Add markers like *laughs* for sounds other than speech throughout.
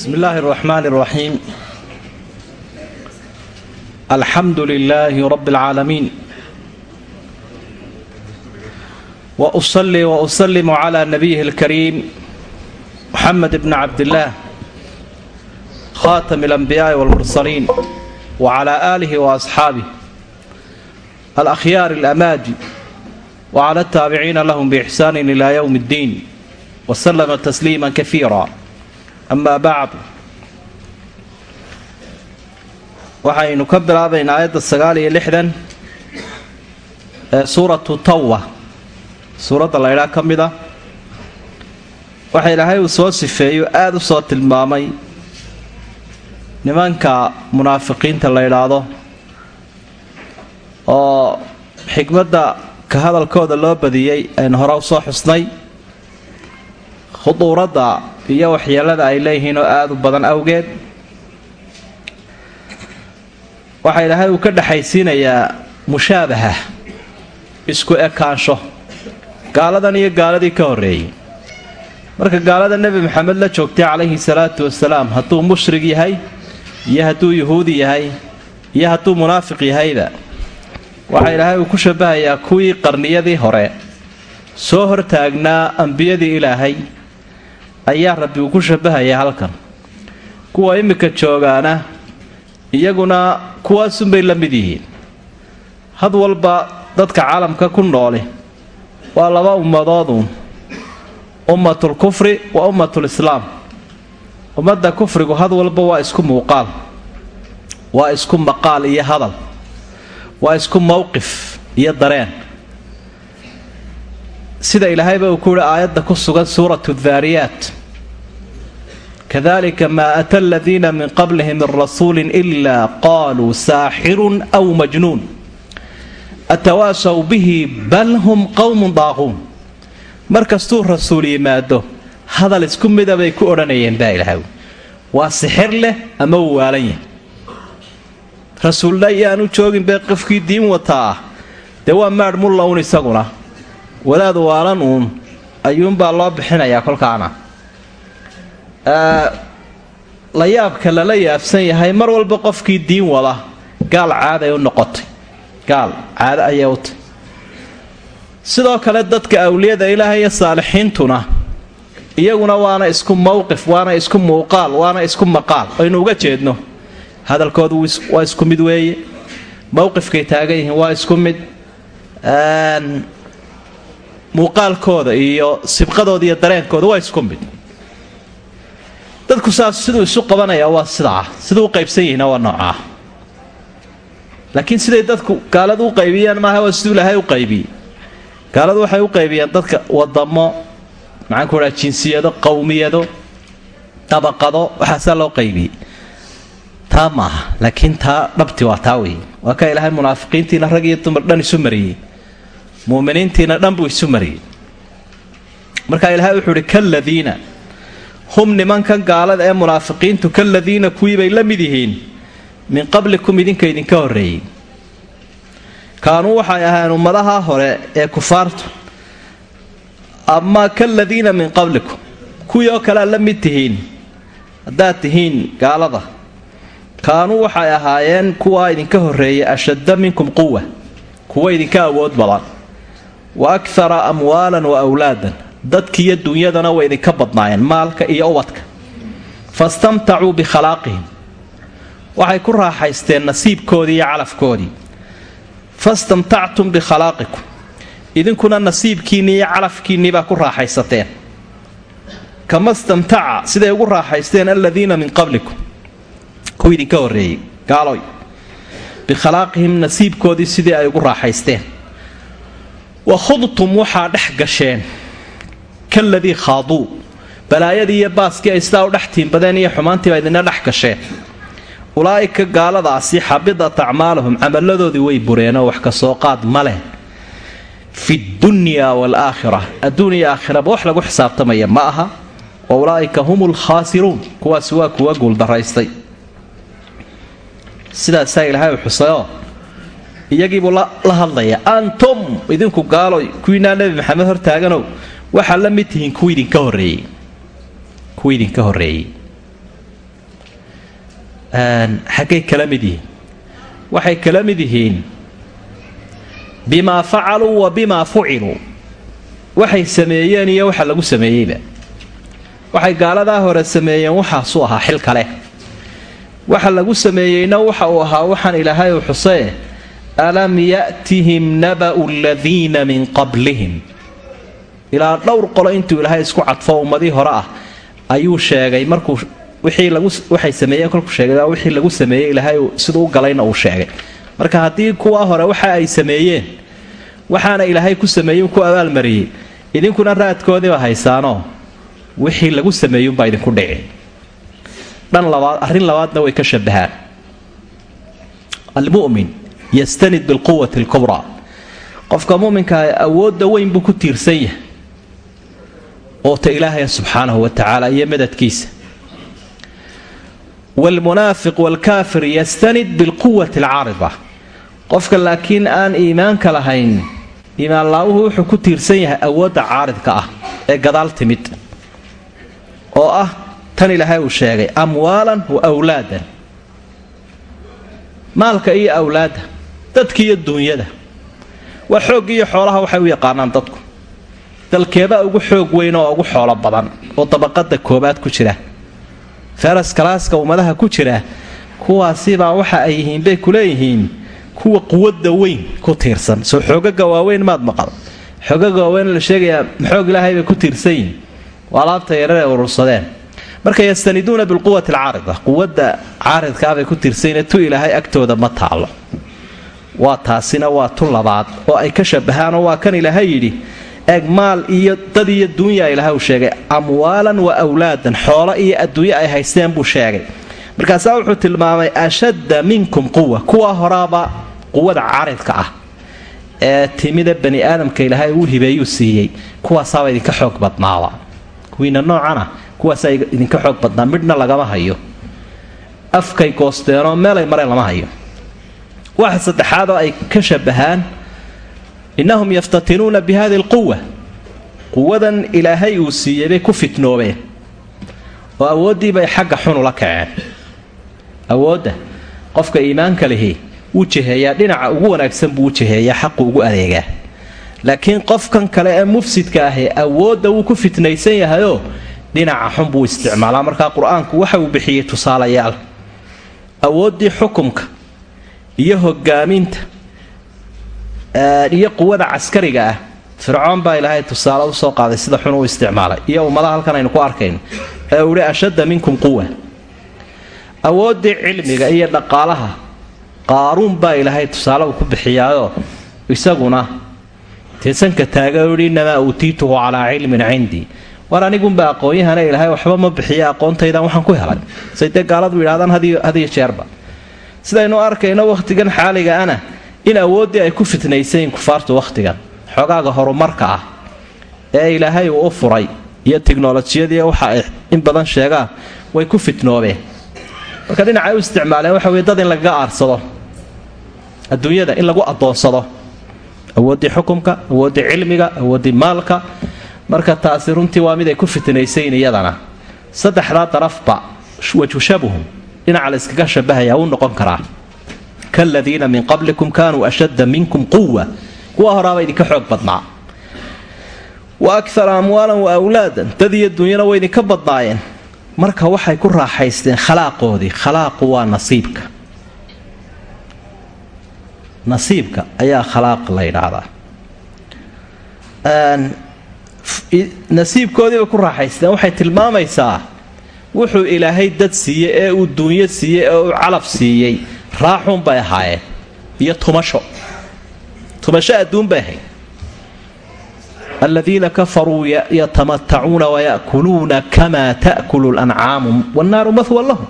bismi illaahi araxmaan iraxiim alxamdu lilaahi rabbi alcaalamiin wa usalli wa usalimu calaa nabiyihi alkariim moxamed bni cabdillaah khaatami alambiyaai walmursaliin wa calaa aalihi wa asxaabih alakhyaari alamaadi wa cala altaabiciina lahum biixsaanin ilaa yowmi اddiin wa salama tasliima kafiira amaa bacdu waxaynu ka bilaabaynaa aayadda sagaal iyo lixdan ee suuratu tawwa suuradda laydhaa ka mid a waxa ilaahay uu soo sifeeyo aada u soo tilmaamay nimanka munaafiqiinta la ydhaahdo oo xikmadda ka hadalkooda loo badiyey aynu hore u soo xusnay khuduuradda iyo waxyeelada ay leeyihiin oo aada u badan awgeed. Waxa ilaahay uu ka dhexaysiinayaa mushaabaha isku ekaansho gaaladan iyo gaaladii ka horreeyey marka gaalada nebi maxamed la joogtay calayhi salaatu wasalaam hadduu mushrig yahay iyo hadduu yuhuudi yahay iyo hadduu munaafiq yahayba waxaa ilaahay uu ku shabahayaa kuwii qarniyadii hore. Soo hortaagnaa ambiyadii ilaahay ayaa rabbi uu ku shabahayaa halkan. Kuwa iminka joogaana iyaguna kuwaasunbay la mid yihiin. Had walba dadka caalamka ku nooli waa laba ummadooduun. Ummatul kufri wa ummatul islaam. Ummadda kufrigu had walba waa isku muuqaal waa isku maqaal iyo hadal waa isku mowqif iyo dareen sida ilaahayba uu ku yihi aayadda ku sugan suuratu daariyaat kadalika maa ata aladiina min qablihim min rasuulin ilaa qaaluu saaxirun aw majnuun. Atawaasaw bihi bal hum qowmun daaquun markastuu rasuul yimaado hadal isku mida bay ku odhanayeen baa ilahay waa sixir leh ama uu waalan yahay? Rasuulna iyaanu joogin bay qofkii diin wataa? Ah dee waa maadh isaguna wadaad waalan uun ayuunbaa loo bixinayaa kolkaana. La yaabka lala yaabsan yahay mar walba qofkii diin wada gaal caaday u noqotay. Gaal caado ayay u tahy sidoo kale dadka awliyada ilaahay iyo saalixiintuna iyaguna waana isku mowqif waana isku muuqaal waana isku maqaal. Aynu uga jeedno hadalkoodu waa isku mid weeye. Mowqifkay taagan yihiin waa isku mid muuqaalkooda iyo sibqadooda iyo dareenkooda waa isku mid. Dadku saas siduu isu qabanaya waa sidaa siduu u qaybsan yihiina waa noocaa laakiin siday dadku gaaladu u qaybiyaan maaha waa siduu ilaahay u qaybiyey gaaladu waxay u qaybiyeen dadka wadamo maxaanku dhaha jinsiyado qowmiyado dabaqado waxaasaa loo qaybiyey taa maaha laakiin taa dhabti waa taa wey waa ka ilaahay munaafiqiintiina rag iyo dumar dhan isu mariyey muminiintiina dhan buu isu mariyey. Markaa ilaahay wuxuu ihi kaladiina hum nimankan gaalada ee munaafiqiintu kaladiina kuwiibay la mid yihiin. Min qablikum idinka idinka horreeyey. Kaanuu waxay ahayn ummadaha hore ee kufaartu. Ama kaladiina min qablikum kuwii oo kalea la mid tihiin haddaad tihiin gaalada. Kaanuu waxay ahaayeen kuwaa idinka horreeyay ashadda minkum quwa kuwa idinka awood badan wa akthara amwaalan wa awlaadan dadkiiyo dunyadana way idinka badnaayeen maalka iyo ubadka fastamtacuu bikhalaaqihim waxay ku raaxaysteen nasiibkoodii iyo calafkoodii. Fastamtactum bikhalaqikum idinkuna nasiibkiinnii iyo calafkiinnii baa ku raaxaysateen. Kama stamtaca siday ugu raaxaysteen aladiina min qablikum. Kuwii idinka horreeyey gaaloy. Bikhalaaqihim nasiibkoodii sidii ay ugu raaxaysteen wa khudtum waxaa dhex gasheen. Kaladii khaaduu. Balaayadii iyo baaskii ay sidaa u dhex tiimbadeen iyo xumaantiiba idina dhex gasheen. Ulaa'ika gaaladaasi xabidat acmaalahum camalladoodii way bureenoo wax ka soo qaad ma leh. Fi dunya waalaakhira adduun iyo aakhiraba wax lagu xisaabtamaya ma aha? Wa ulaa'ika hum lkhaasiruun kuwaasi waa kuwa guuldaraystay sidaasaa ilaahay u xusayoo iyagiibuu la hadlaya antum idinku gaaloy kuwiinaa nebi maxamed hortaaganow waxaad la mid tihiin kuwii idinka horreeyey. Kuwii idinka horreeyey. Xaggay kala mid yihiin. Waxay kala mid yihiin bimaa facaluu wa bimaa fuciluu waxay sameeyeen iyo waxa lagu sameeyeyba. Waxay gaaladaa hore sameeyeen waxaasuu ahaa xil kale waxa lagu sameeyeyna waxa uu ahaa waxaan ilaahay u xusee alam ya'tihim naba'u aladiina min qablihim ilaa dhowr qolo intuu ilaahay isku cadfo ummadii hore ah ayuu sheegay markuu waxay sameeyeen kolkuu sheegay wixii lagu sameeyey ilaahay siduu u galayna uu sheegay marka haddii kuwa hore waxa ay sameeyeen waxaana ilaahay ku sameeyey ku abaalmariyey idinkuna raadkoodiiba haysaanoo wixii lagu sameeyunbaa idinku dhici dhan labaad arrin labaadna way ka shabahaan almu'min yastanid bilquwati alkubraa qofka muminkaa awoodda weyn buu ku tiirsan yahay oo ta ilaahaya subxaanahu wa tacaala iyo madadkiisa. Waalmunaafiq waalkaafir yastanid bilquwati alcaarida qofka laakiin aan iimaanka lahayn iimaanlaawuhu wuxuu ku tiirsan yahay awoodda caaridka ah ee gadaal timid oo ah tan ilaahay uu sheegay amwaalan wa awlaadan. Maalka iyo awlaadda dadka iyo duunyada. Waa xoogga iyo xoolaha waxay u yaqaanaan dadku. Dalkeebaa ugu xoog weyn oo ugu xoolo badan oo dabaqada koobaad ku jira feras kalaaska ummadaha ku jira kuwaasibaa waxa ay yihiin bay kuleeyihiin kuwa quwadda weyn ku tiirsan. Soo xoogaga waaweyn maad maqal. Xoogaga waaweyn la sheegayaa maxoog ilaahay bay ku tiirsan yihiin. Waa alaabta yarar ee urursadeen. Marka yastaniduuna bilquwati alcaarida quwadda caaridkaabay ku tiirsanyiin tu ilaahay agtooda ma taalo waa taasina waa tu labaad oo ay ka shabahaanoo waa kan ilaahay yidhi eeg maal iyo dad iyo duunya ilaah uu sheegay. Amwaalan wa awlaadan xoolo iyo adduunyo ay haysteen buu sheegay. Markaasaa wuxuu tilmaamay ashadda minkum quwa kuwa horaaba quwada caaridka ah ee timida bani aadamka ilaahay uu hibeeyuu siiyey kuwaasaaba idinka xoog badnaaba kuwiina noocana kuwaasaa idinka xoog badnaa. Midhna lagama hayo. Afkay goosteenoo meelay mareen lama hayo waxa saddexaadoo ay ka shabahaan innahum yaftatinuuna bi hadi alquwa quwadan ilaahay uu siiyey bay ku fitnoobeen. Oo awooddiibay xagga xun ula kaceen. Awoodda qofka iimaanka lihi wuu jiheeyaa dhinaca ugu wanaagsan buu u xaqu ugu adeegaa. Laakiin qofkan kale ee mufsidka ahi awoodda wuu ku fitnaysan yahayoo dhinaca xun buu isticmaalaa. Markaa qur'aanku waxa uu bixiyey tusaalayaal. Awooddii xukumka iyo hogaaminta iyo quwada caskariga ah. Fircoon baa ilaahay tusaale u soo qaaday sida xun u isticmaalay. Iyo ummadaha halkan aynu ku arkayno. Ee uhi ashadda minkum quwa awooddii cilmiga iyo dhaqaalaha qaaruun baa ilaahay tusaale uu ku bixiyaayoo isaguna. Teesanka taaga uhi innamaa uutiituhu calaa cilmin cindii war anigunba aqoon-yahana ilaahay waxba ma bixiya aqoontaydan waxaan ku helay. Say gaaladu yidhahdaan hadiyo jeerba sidaynu arkayno wakhtigan xaaliga ana in awooddii ay ku fitnaysayiin kufaartu wakhtigan xogaaga horumarka ah ee ilaahay uu u furay iyo tiknolojiyadii waxa ay in badan sheegaan way ku fitnoobeen. Marka dhinacay u isticmaaleen waxa weye dad in lagaga aarsado adduunyada in lagu adoonsado awooddii xukumka awooddii cilmiga awooddii maalka marka taasi runtii waa mid ay ku fitnaysayin iyadana. Saddexdaa darafba wajushabuhum dhinaca la iskaga shabahaya wuu noqon karaa. Kaladiina min qablikum kaanuu ashadda minkum quwa kuwa horaaba idinka xoog badnaa. Wa akara amwaalan wa dad iyo dunyana way idinka badnaayeen. Marka waxay ku raaxaysteen khalaaqoodii khalaaqu waa nasiibka. Nasiibka ayaa khalaaq la yidhaahdaa. Nasiibkoodiibay ku raaxaysteen. Waxay tilmaamaysaa wuxuu ilaahay dad siiyey ee uu duunyo siiyey ee uu calaf siiyey. Raaxuun bay ahaayeen iyo tumasho. Tumasho adduun bay ahayd. Aladiina kafaruu yatamatacuuna waya'kuluuna kamaa ta'kulu lancaamu wannaaru mahwan lahum.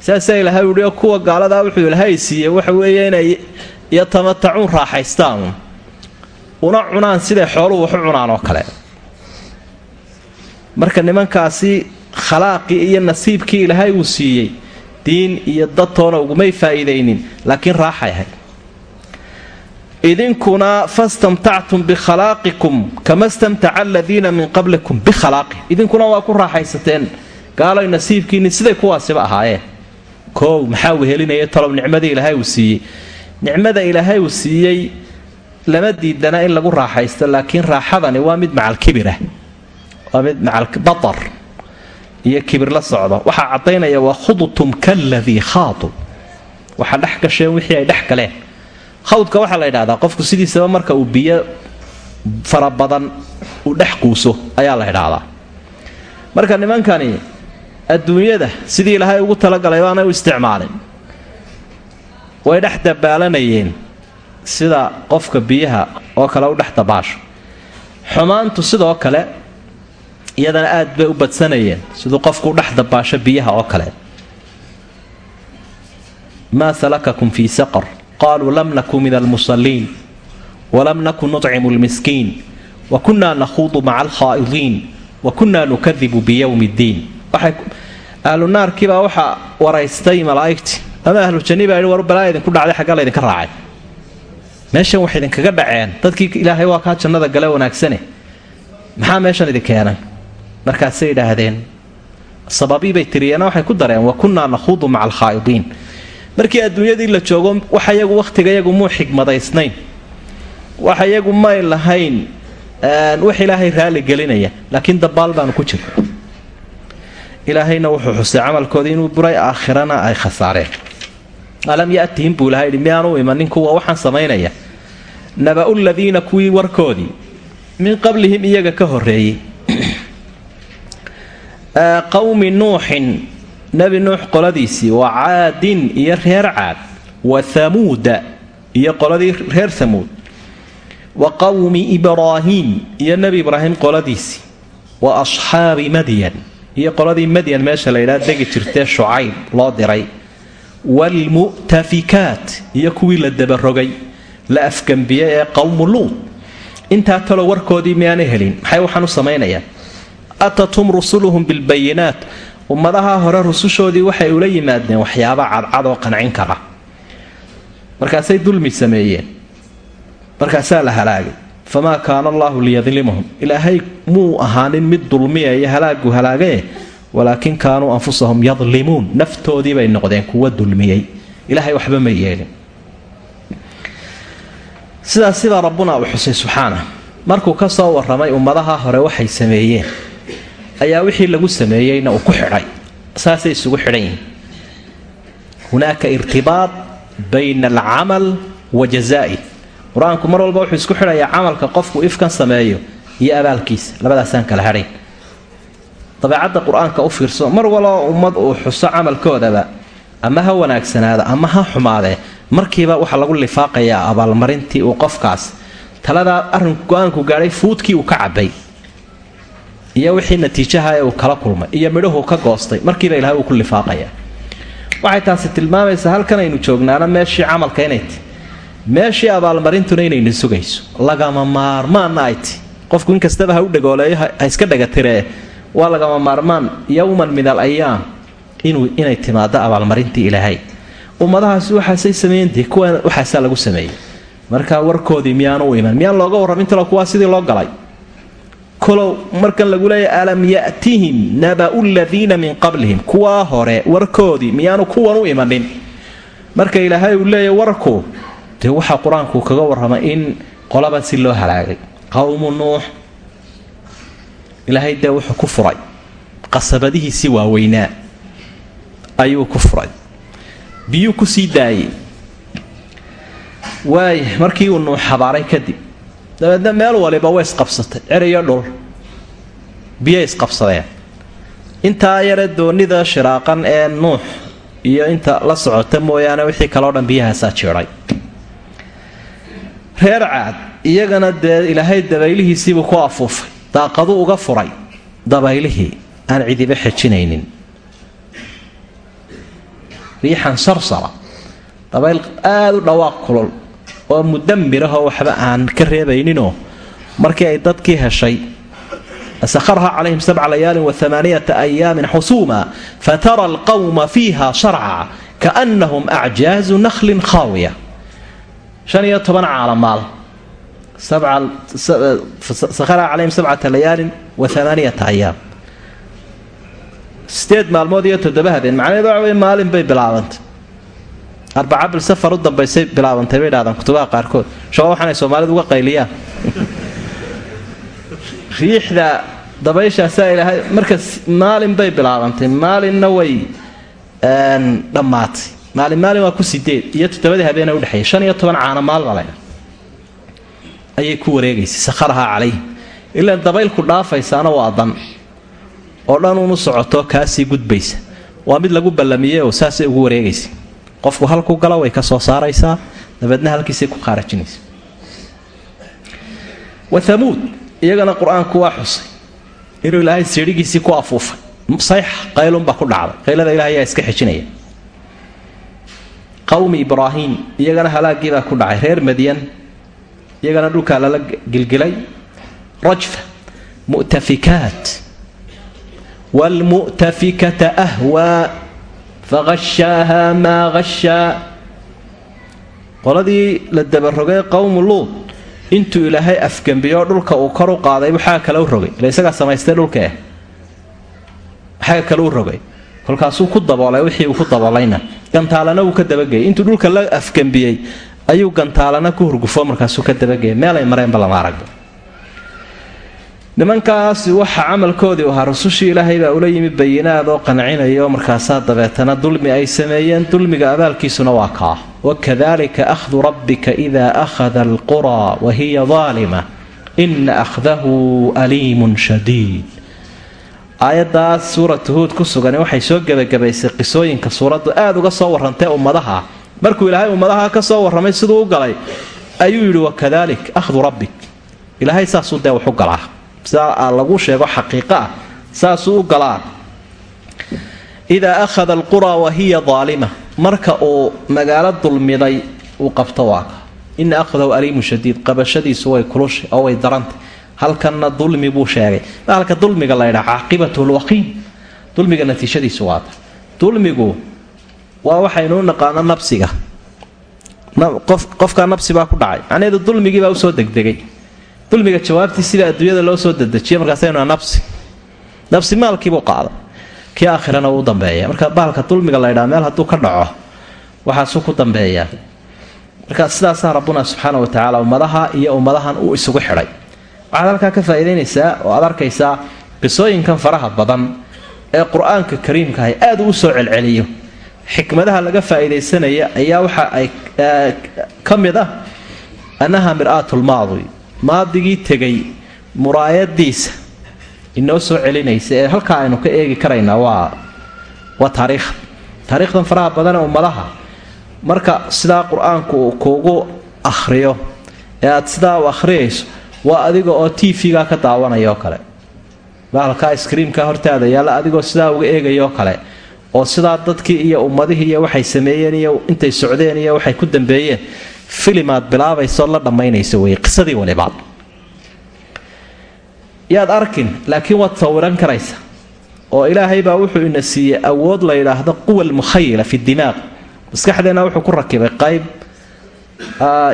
Saasaa ilaahay uhi kuwa gaaladaa wuxuu ilaahay siiyey waxa weeye inay yatamatacuun raaxaystaan. Una cunaan siday xooluhu waxu cunaan oo kale. Marka nimankaasi khalaaqii iyo nasiibkii ilaahay uu siiyey diin iyo dadtoona ugumay faa'iidaynin laakiin raaxay ahayd. Idinkuna fastamtactum bikhhalaaqikum kama stamtaca aladiina min qablikum bikhalaaqi idinkuna waa ku raaxaysateen. Gaalay nasiibkiinni siday kuwaasiba ahaayeen. Koow maxaa wehelinaya talow nicmadii ilaahay uu siiyey? Nicmada ilaahay uu siiyey lama diidana in lagu raaxaysto laakiin raaxadani waa mid macalkibirah waa mid macalbatar iyo kibir la socdo. Waxaa caddaynaya waa khudtum kaladii khaadu waxaa dhex gasheen wixii ay dhex galeen. Khawdka waxaa la yidhahdaa qofku sidiisaba marka uu biyo fara badan uu dhex quuso ayaa la ydhaahdaa marka nimankani adduunyada sidii ilaahay ugu talagalay baanay u isticmaalin way dhex dabaalanayeen sida qofka biyaha oo kale u dhex dabaasho. Xumaantu sidoo kale iyadana aad bay u badsanayeen siduu qofku dhex dabaasho biyaha oo kale. Maa salakakum fii saqar. Qaluu lam naku min almusaliin walam naku nucimu lmiskiin wa kunaa nakhuudu maca alkhaa'idiin wa kunaa nukadibu biyowmi ddiin. Ahlu naarkiibaa waxaa waraystay malaa'igtii. Ama ahlu janni baa yidhi war balaa idinku dhacday xagga laydinka raacay. Meeshan wax idinkaga dhaceen. Dadkii ilaahay waa kaa jannada gale wanaagsane maxaa meeshan idin keenay markaasay idhaahdeen. Sababiibay tiriyeena waxay ku dareen wa kunnaa maca alkhaa'idiin markii adduunyadii la joogo wax iyagu wakhtiga iyagu muu xigmadaysnayn. Wax iyagu may lahayn wax ilaahay raali gelinaya laakiin dabaal baanu ku jira ilaahayna wuxuu xusay camalkoodii inuu buray aakhirana ay khasaareen. Alam yatihim buu ilahay yidhi miyaanu imanin kuwa waxaan samaynaya. Naba'u ladiina kuwii warkoodii min qablihim iyaga ka horreeyey qawmi nuuxin nebi nuux qoladiisii wa caadin iyo reer caad wa hamuuda iyo qoladii reer hamuud wa qawmi ibraahiim iyo nebi ibraahim qoladiisii wa asxaabi madyan iyo qoladii madyan meesha la ydhaha degi jirtee shucayb loo diray waalmu'tafikaat iyo kuwii la dabarogay la afgambiyey ee qowmu luud atatum rusuluhum bilbayinaat. Ummadaha hore rusushoodii waxay ula yimaadeen waxyaaba cadcad oo qancin kara. Markaasay dulmi sameeyeen. Markaasaa la halaagay. Famaa kaana allaahu liyadlimahum ilaahay muu ahaanin mid dulmiyaya halaagu halaagae walaakin kaanuu anfusahum yadlimuun naftoodii bay noqdeen kuwa dulmiyey. Ilaahay waxba ma yeelin. Sidaas sidaa rabbuna uu xusay subxaana. Markuu ka soo warramay ummadaha hore waxay sameeyeen ayaa wixii lagu sameeyeyna uu ku xidhay. Saasay isugu xidhan yihiin. Hunaaka irtibaad bayna alcamal wa jazaa'i qur'aanku mar walba wuxuu isku xidhayaa camalka qofku ifkan sameeyo iyo abaalkiisa. Labadaasaan kala hadhayn dabeecadda qur'aanka u fiirso mar waloo ummad uu xuso camalkoodaba ama ha wanaagsanaada ama ha xumaadee markiiba waxaa lagu lifaaqayaa abaalmarintii uu qofkaas. Taladaa arrinku go'aanku gaadhay fuudkii uu ka cabay iyo wixii natiijaha ee uu kala kulmay iyo midhuhu ka goostay markiiba ilahay uu ku lifaaqaya. Waxay taasi tilmaamaysaa halkan aynu joognaana meeshii camalka inay ti. Meeshii abaalmarintuna inayna sugayso. Lagama maarmaanna ay ti. Qofku inkastaba ha u dhagooleeyo ha iska dhagatiree. Waa lagama maarmaan yowman min al ayaam inay timaado abaalmarintii ilaahay. Ummadahaasi waxaasay sameeyeen dee kuwa waxaasaa lagu sameeyey. Marka warkoodii miyaanu u iman. Miyaan looga warramin talo kuwaa sidii loo galay kolow markan lagu leeyahy alam yatihim naba'u ladiina min qablihim? Kuwaa hore warkoodii miyaanu kuwan u imanin. Marka ilaahay uu leeyahy warku dee waxaa qur'aanku kaga warramay in qolaba si loo halaagay. Qowmu nuux. Ilaahay dee wuxuu ku furay. Qasabadihiisii waaweynaa ayuu ku furay. Biyuu ku sii daayey. Waaya markii uu nuux habaaray kadib dabeedna meel waliba way isqabsatay ceriyo dhul. Biyay isqabsadeen. Intaa yare doonida shiraaqan ee nuux iyo inta la socota mooyaane wixii kaleo dhan biyahaasaa jiidhay reer caad iyagana dee ilaahay dabaylihiisiibuu ku afuufay. Daaqaduu uga furay. Dabaylihii aan cidiba xejinaynin riixan sarsara. Dabayl aada u dhawaaq kulul oo mudamirahoo waxba aan ka reebayninoo markii ay dadkii heshay sakharha calayhim sabca layaalin waamaaniyata ayaamin xusuuma fatara alqawma fiiha sharca kaannahum acjaazu nakhlin khaawiya. Shan iyo toban caalamaal sakharha calayhim sabcata layaalin wa amaaniyata ayaam sideed maalmood iyo toddoba habeen macnaheedu waxa maalin bay bilaabantay arbaca bil safar u dambaysay bilaabantay bay dhahdaan kutubaha qaarkood. Shaba waxaanay soomaalidu uga qayliyaan. Riixda dabayshaasaa ilaahay marka maalin bay bilaabantay. Maalinna way dhammaatay. Maalin maalin waa ku sideed iyo toddobadii habeena udhexeeya shan iyo toban caana maalma le ayay ku wareegaysay sakharahaa calayhim ilaan dabaylku dhaafaysaana waa dan. Oo dhan unu socoto kaasii gudbaysa. Waa mid lagu ballamiyey oo saasay ugu wareegaysa qofku halku gala way ka soo saaraysaa dabeedna halkiisay ku qaarajinaysa wa hamuud iyagana qur'aanku waa xusay. Inuu ilaahay siidhigiisii ku afuufay. Sayx qaylunbaa ku dhacday. Qaylada ilahay ayaa iska xejinaya qawmi ibraahiim iyagana halaagiibaa ku dhacay reer madyan. Iyagana dhulkaa lala gilgilay. Rajfa mu'tafikaat waalmu'tafikata ahwaa faqashaaha maa qashaa qoladii la dabarogay qowmu luud intuu ilaahay afgembiyo dhulka uu kor u qaaday waxaa kale u rogay? Ila isagaa samaystay dhulkaeh waxaa kale u rogay? Kolkaasuu ku daboolay wixii uu ku daboolayna gantaalana wuu ka dabageyay intuu dhulka la afgembiyey ayuu gantaalana ku hurgufo markaasuu ka dabageyay meelay mareenba lama nimankaasi waxa camalkoodii ahaa rusushii ilaahay baa ula yimi bayinaad oo qancinayo markaasaa dabeetana dulmi ay sameeyeen dulmiga abaalkiisuna waa kaa. Wakadalika ahdu rabbika ida akhada alquraa wahiya daalima ina akhdahu aliimun shadiid. Aayaddaas suuratu huud ku sugan waxay soo gebagabaysay qisooyinka suuraddu aada uga soo warrantay ummadaha. Markuu ilaahay ummadaha ka soo warramay siduu u galay ayuu yidhi wakadalik ahdu rabbik. Ilaahay saasuu dee waxu galaa. sidaa lagu sheego xaqiiqa ah saasuu u galaa. Idaa akhada alquraa wahiya daalima marka uu magaalo dulmiday uu qabto waaka ina akhdahu aliimu shadiid qabashadiisu way kulushay oo way darantay. Halkanna dulmi buu sheegay. Halka dulmiga la ydhaa caaqibatu lwaqiim dulmiga natiijadiisu waata dulmigu waa waxaynu u naqaano nabsiga qofkaa nabsibaa ku dhacay. Macnaheedu dulmigiibaa u soo degdegay dulmiga jawaabtii sida adduunyada loo soo dedejiya markaasaynu nabsi nabsi maalkiibuu qaaday. Kii aakhirana uu dambeeya marka baalka dulmiga la ydhaa meel hadduu ka dhaco waxaasuu ku dambeeyaa. Marka sidaasaa rabbuna subxaana wa tacaala ummadaha iyo ummadahan uu isugu xidhay. Waxaad halkaa ka faa'iidaynaysaa oo aad arkaysaa qisooyinkan faraha badan ee qur'aanka kariimkaah aad uu soo celceliyo. Xikmadaha laga faa'iidaysanaya ayaa waxa ay ka mid ah annaha mir-aatulmaadi maadigii tegay muraayadiisa inoo soo celinaysa ee halkaa aynu ka eegi karaynaa waa waa taariikha taariikhdan faraha badan ee ummadaha marka sidaa qur'aanku uu kuugu akhriyo ee aad sidaa u akhriyayso waa adiga oo t v-ga ka daawanaya oo kale. Bahalka iskriimka hortaada yaalla adigoo sidaa uga eegayoo kale oo sidaa dadkii iyo ummadihii iyo waxay sameeyeen iyo intay socdeen iyo waxay ku dambeeyeen filimaad bilaabaysaoo la dhammaynaysa wey qisadii walibaad yaad arkin laakiin waad sawiran karaysa oo ilaahay baa wuxuu ina siiyey awood la yidhaahdo quwa almukhayila fi dimaaq. Maskaxdeenna wuxuu ku rakibay qayb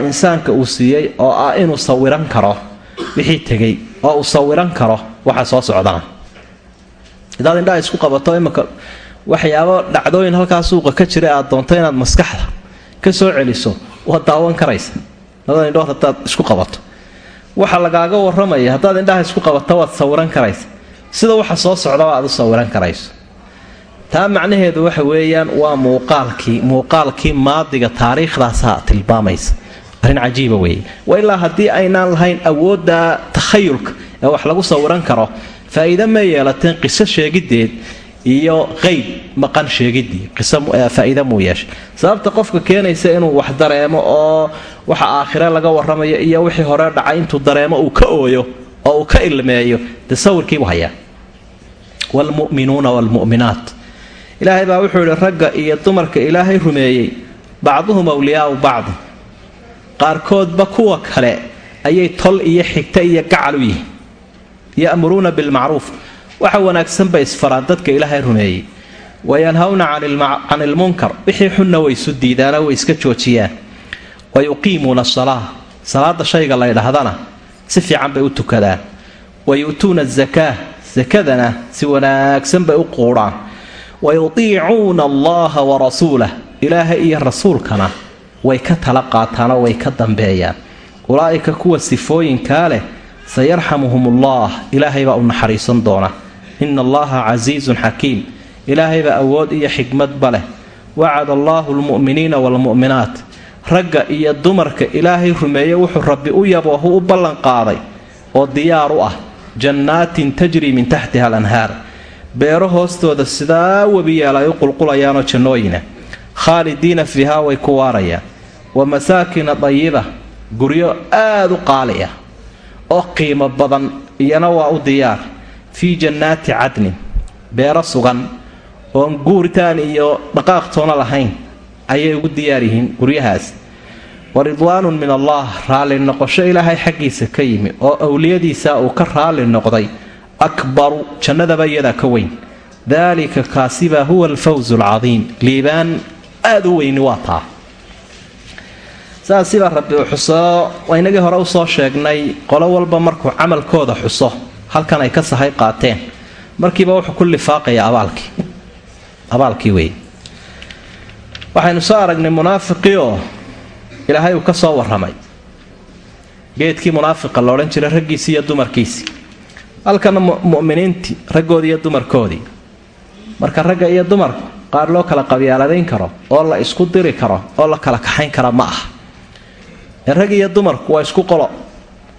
insaanka uu siiyey oo ah inuu sawiran karo. Wixii tegay oo uu sawiran karo waxa soo socdaan hadaad indhaha isku qabato imika waxyaabo dhacdooyin halkaa suuqa ka jira aad doonto inaad maskaxda ka soo celiso waad daawan karaysa. Labada indhood hadaad isku qabato. Waxa lagaaga waramaya haddaad indhaha isku qabato waad sawiran karaysa. Sida waxa soo socdaba aad u sawiran karayso taa macnaheedu waxa weeyaan waa muuqaalkii muuqaalkii maadiga taariikhdaasaa tilmaamaysa. Arrin cajiiba weeye. Wa ilaa haddii aynaan lahayn awoodda takhayulka ee wax lagu sawiran karo faa'iide ma yeelateen qiso sheegideed iyo qeyb maqan sheegidii qisofaa'iide muu yeeshay sababta qofka keenaysa inuu wax dareemo oo waxa aakhire laga warramayo iyo wixii hore dhacay intuu dareemo uu ka ooyo oo uu ka ilmeeyo dee sawirkiibuu hayaa. Waalmu'minuuna waalmu'minaat ilaahay baa wuxuu yidhi ragga iyo dumarka ilaahay rumeeyey bacduhum awliyaau bacdi qaarkoodba kuwa kale ayay tol iyo xigta iyo gacal u yihiin. Ya'muruuna bilmacruuf waxa wanaagsan bay isfaraan dadka ilaahay rumeeyey. Wayanhawna can ilmunkar wixii xunna way isu diidaana way iska joojiyaan. Wa yuqiimuuna asalaa shayga la ydhahdana si fiican bay u tukadaan. Wa yu'tuuna azakaa sakadana si wanaagsan bay u quudhaan. Wa yutiicuuna allaha wa rasuulah ilaahay iyo rasuulkana way ka tala qaataanoo way ka dambeeyaan. Ulaa'ika kuwa sifooyinkaa leh sayarxamuhum ullah ilaahay baa u naxariisan doona ina allaha casiizun xakiim ilaahaybaa awood iyo xikmadba leh. Wacada allaahu lmu'miniina waalmu'minaat ragga iyo dumarka ilaahay rumeeye wuxuu rabbi u yaboohu u ballanqaaday oo diyaar u ah. Jannaatin tajrii min taxtiha alanhaar. Beero hoostooda sidaa webiyaal ay u qulqulayaanoo jannooyina. Khaalidiina fiihaa way ku waarayaan wa masaakina dayiba guryo aada u qaali ah. Oo qiimo badan iyana waa u diyaar fii jannaati cadnin beero sugan oon guuritaan iyo dhaqaaqtoona lahayn ayay ugu diyaar yihiin guryahaas. Wa ridwaanun min allah raalli noqosho ilaahay xaggiisa ka yimi oo awliyadiisa uu ka raalli noqday akbaru jannadaba iyadaa ka weyn. Daalika kaasibaa huwa alfawsu alcadiim liibaan aada u weyni waa taa. Saasibaa rabbi uu xuso inagii hore u soo sheegnay qolo walba markuu camalkooda xuso halkan ay ka sahay qaateen. Markiiba wuxuu ku lifaaqayaa abaalkii. Abaalkii wey waxaynu soo aragnay munaafiqii oo ilaahay uu ka soo warramay. Geedkii munaafiqa la odhan jiray raggiisii iyo dumarkiisii. Halkana mu'miniintii raggoodii iyo dumarkoodii. Marka ragga iyo dumarku qaar loo kala qabyaaladayn karo oo la isku diri karo oo la kala kaxayn kara ma ah rag iyo dumarku waa isku qolo.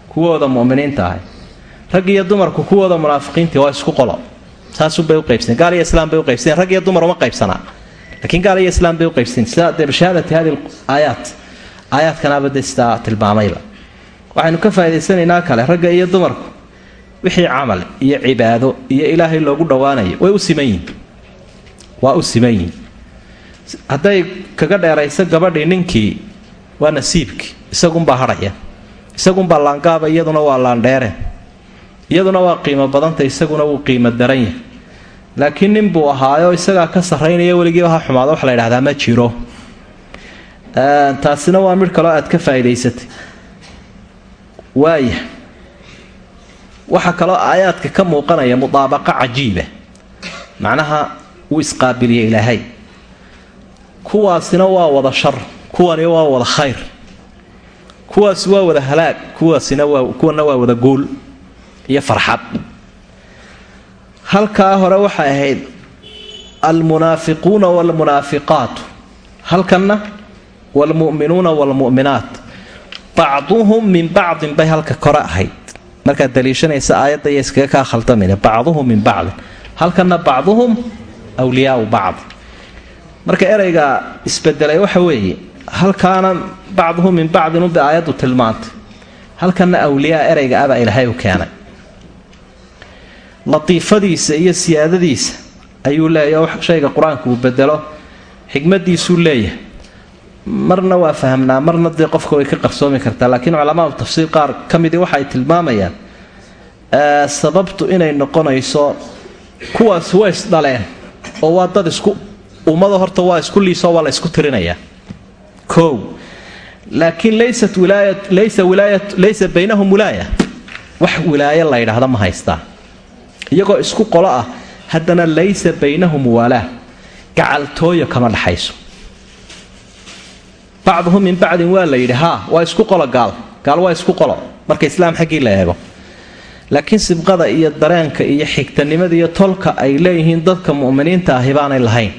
Kuwooda muminiinta ahay rag iyo dumarku kuwooda munaafiqiintii waa isku qolo. Saasubay uqaybseen gaal iyo islaam bay uqaybseen rag iyo dumar uma qaybsanaa. Laakiin gaal iyo islaam bay uqaybseen sida dee bishahaadati hadi aayaat aayaadkanaaba dee sidaa tilmaamayba waxaynu ka faa'idaysanaynaa kale ragga iyo dumarku wixii camal iyo cibaado iyo ilaahay loogu dhowaanayo way u siman yihiin waa u siman yihiin hadday kaga dheerayso gabadhii ninkii waa nasiibkii. Isagunbaa hadhaya isagunbaa laangaaba iyaduna waa laandheere iyaduna waa qiimo badanta isaguna wuu qiimo daran yahay. Laakiin nin buu ahaayo isagaa ka sarraynaya weligiiba ha xumaado wax la ydhahdaa ma jiro. Taasina waa midh kaloo aad ka faa'idaysatay waaya waxaa kaloo aayaadka ka muuqanaya mudaabaqa cajiiba. Macnaha wuu isqaabiliye ilaahay. Kuwaasina waa wada shar kuwani waa wada khayr. Kuwaasi waa wada halaag kuwaasina waa kuwana waa wada guul iyo farxad. Halkaa hore waxay ahayd almunaafiquuna waalmunaafiqaatu halkanna waalmu'minuuna waalmu'minaat bacduhum min bacdin bay halka kore ahayd. Markaad daliishanaysa aayadda iyo iskaga kaa khaldamayna bacduhum min bacdin. Halkanna bacduhum wliyaau bacd. Marka ereyga isbedelay waxa weeye halkaana bacduhum min bacdin unbay aayaddu tilmaantay. Halkanna awliyaa ereyga abaa ilaahay u keenay latiifadiisa iyo siyaadadiisa ayuu leeyahy shayga qur'aanka uu bedelo xikmadiisuu leeyahay. Marna waa fahmnaa marna dee qofka way ka qarsoomi kartaa laakiin culamaadu tafsiir qaar ka midii waxay tilmaamayaan sababtu inay noqonayso kuwaas way isdhaleen oo waa dad isku ummada horta waa isku liisoo waa la isku tirinayaa. Kow laakiin laysat wilaaya laysa wilaayat laysa baynahum wilaaya. Wax wilaayo la ydhaahda ma haystaa iyagoo isku qolo ah haddana laysa baynahum walaa gacaltooyo kama dhaxayso. Bacduhum min bacdin waa la yidhi haa waa isku qolo gaal. Gaal waa isku qolo. Marka islaam xaggii la eego. Laakiin sibqada iyo dareenka iyo xigtanimada iyo tolka ay leeyihiin dadka mu'miniinta ahi baanay lahayn.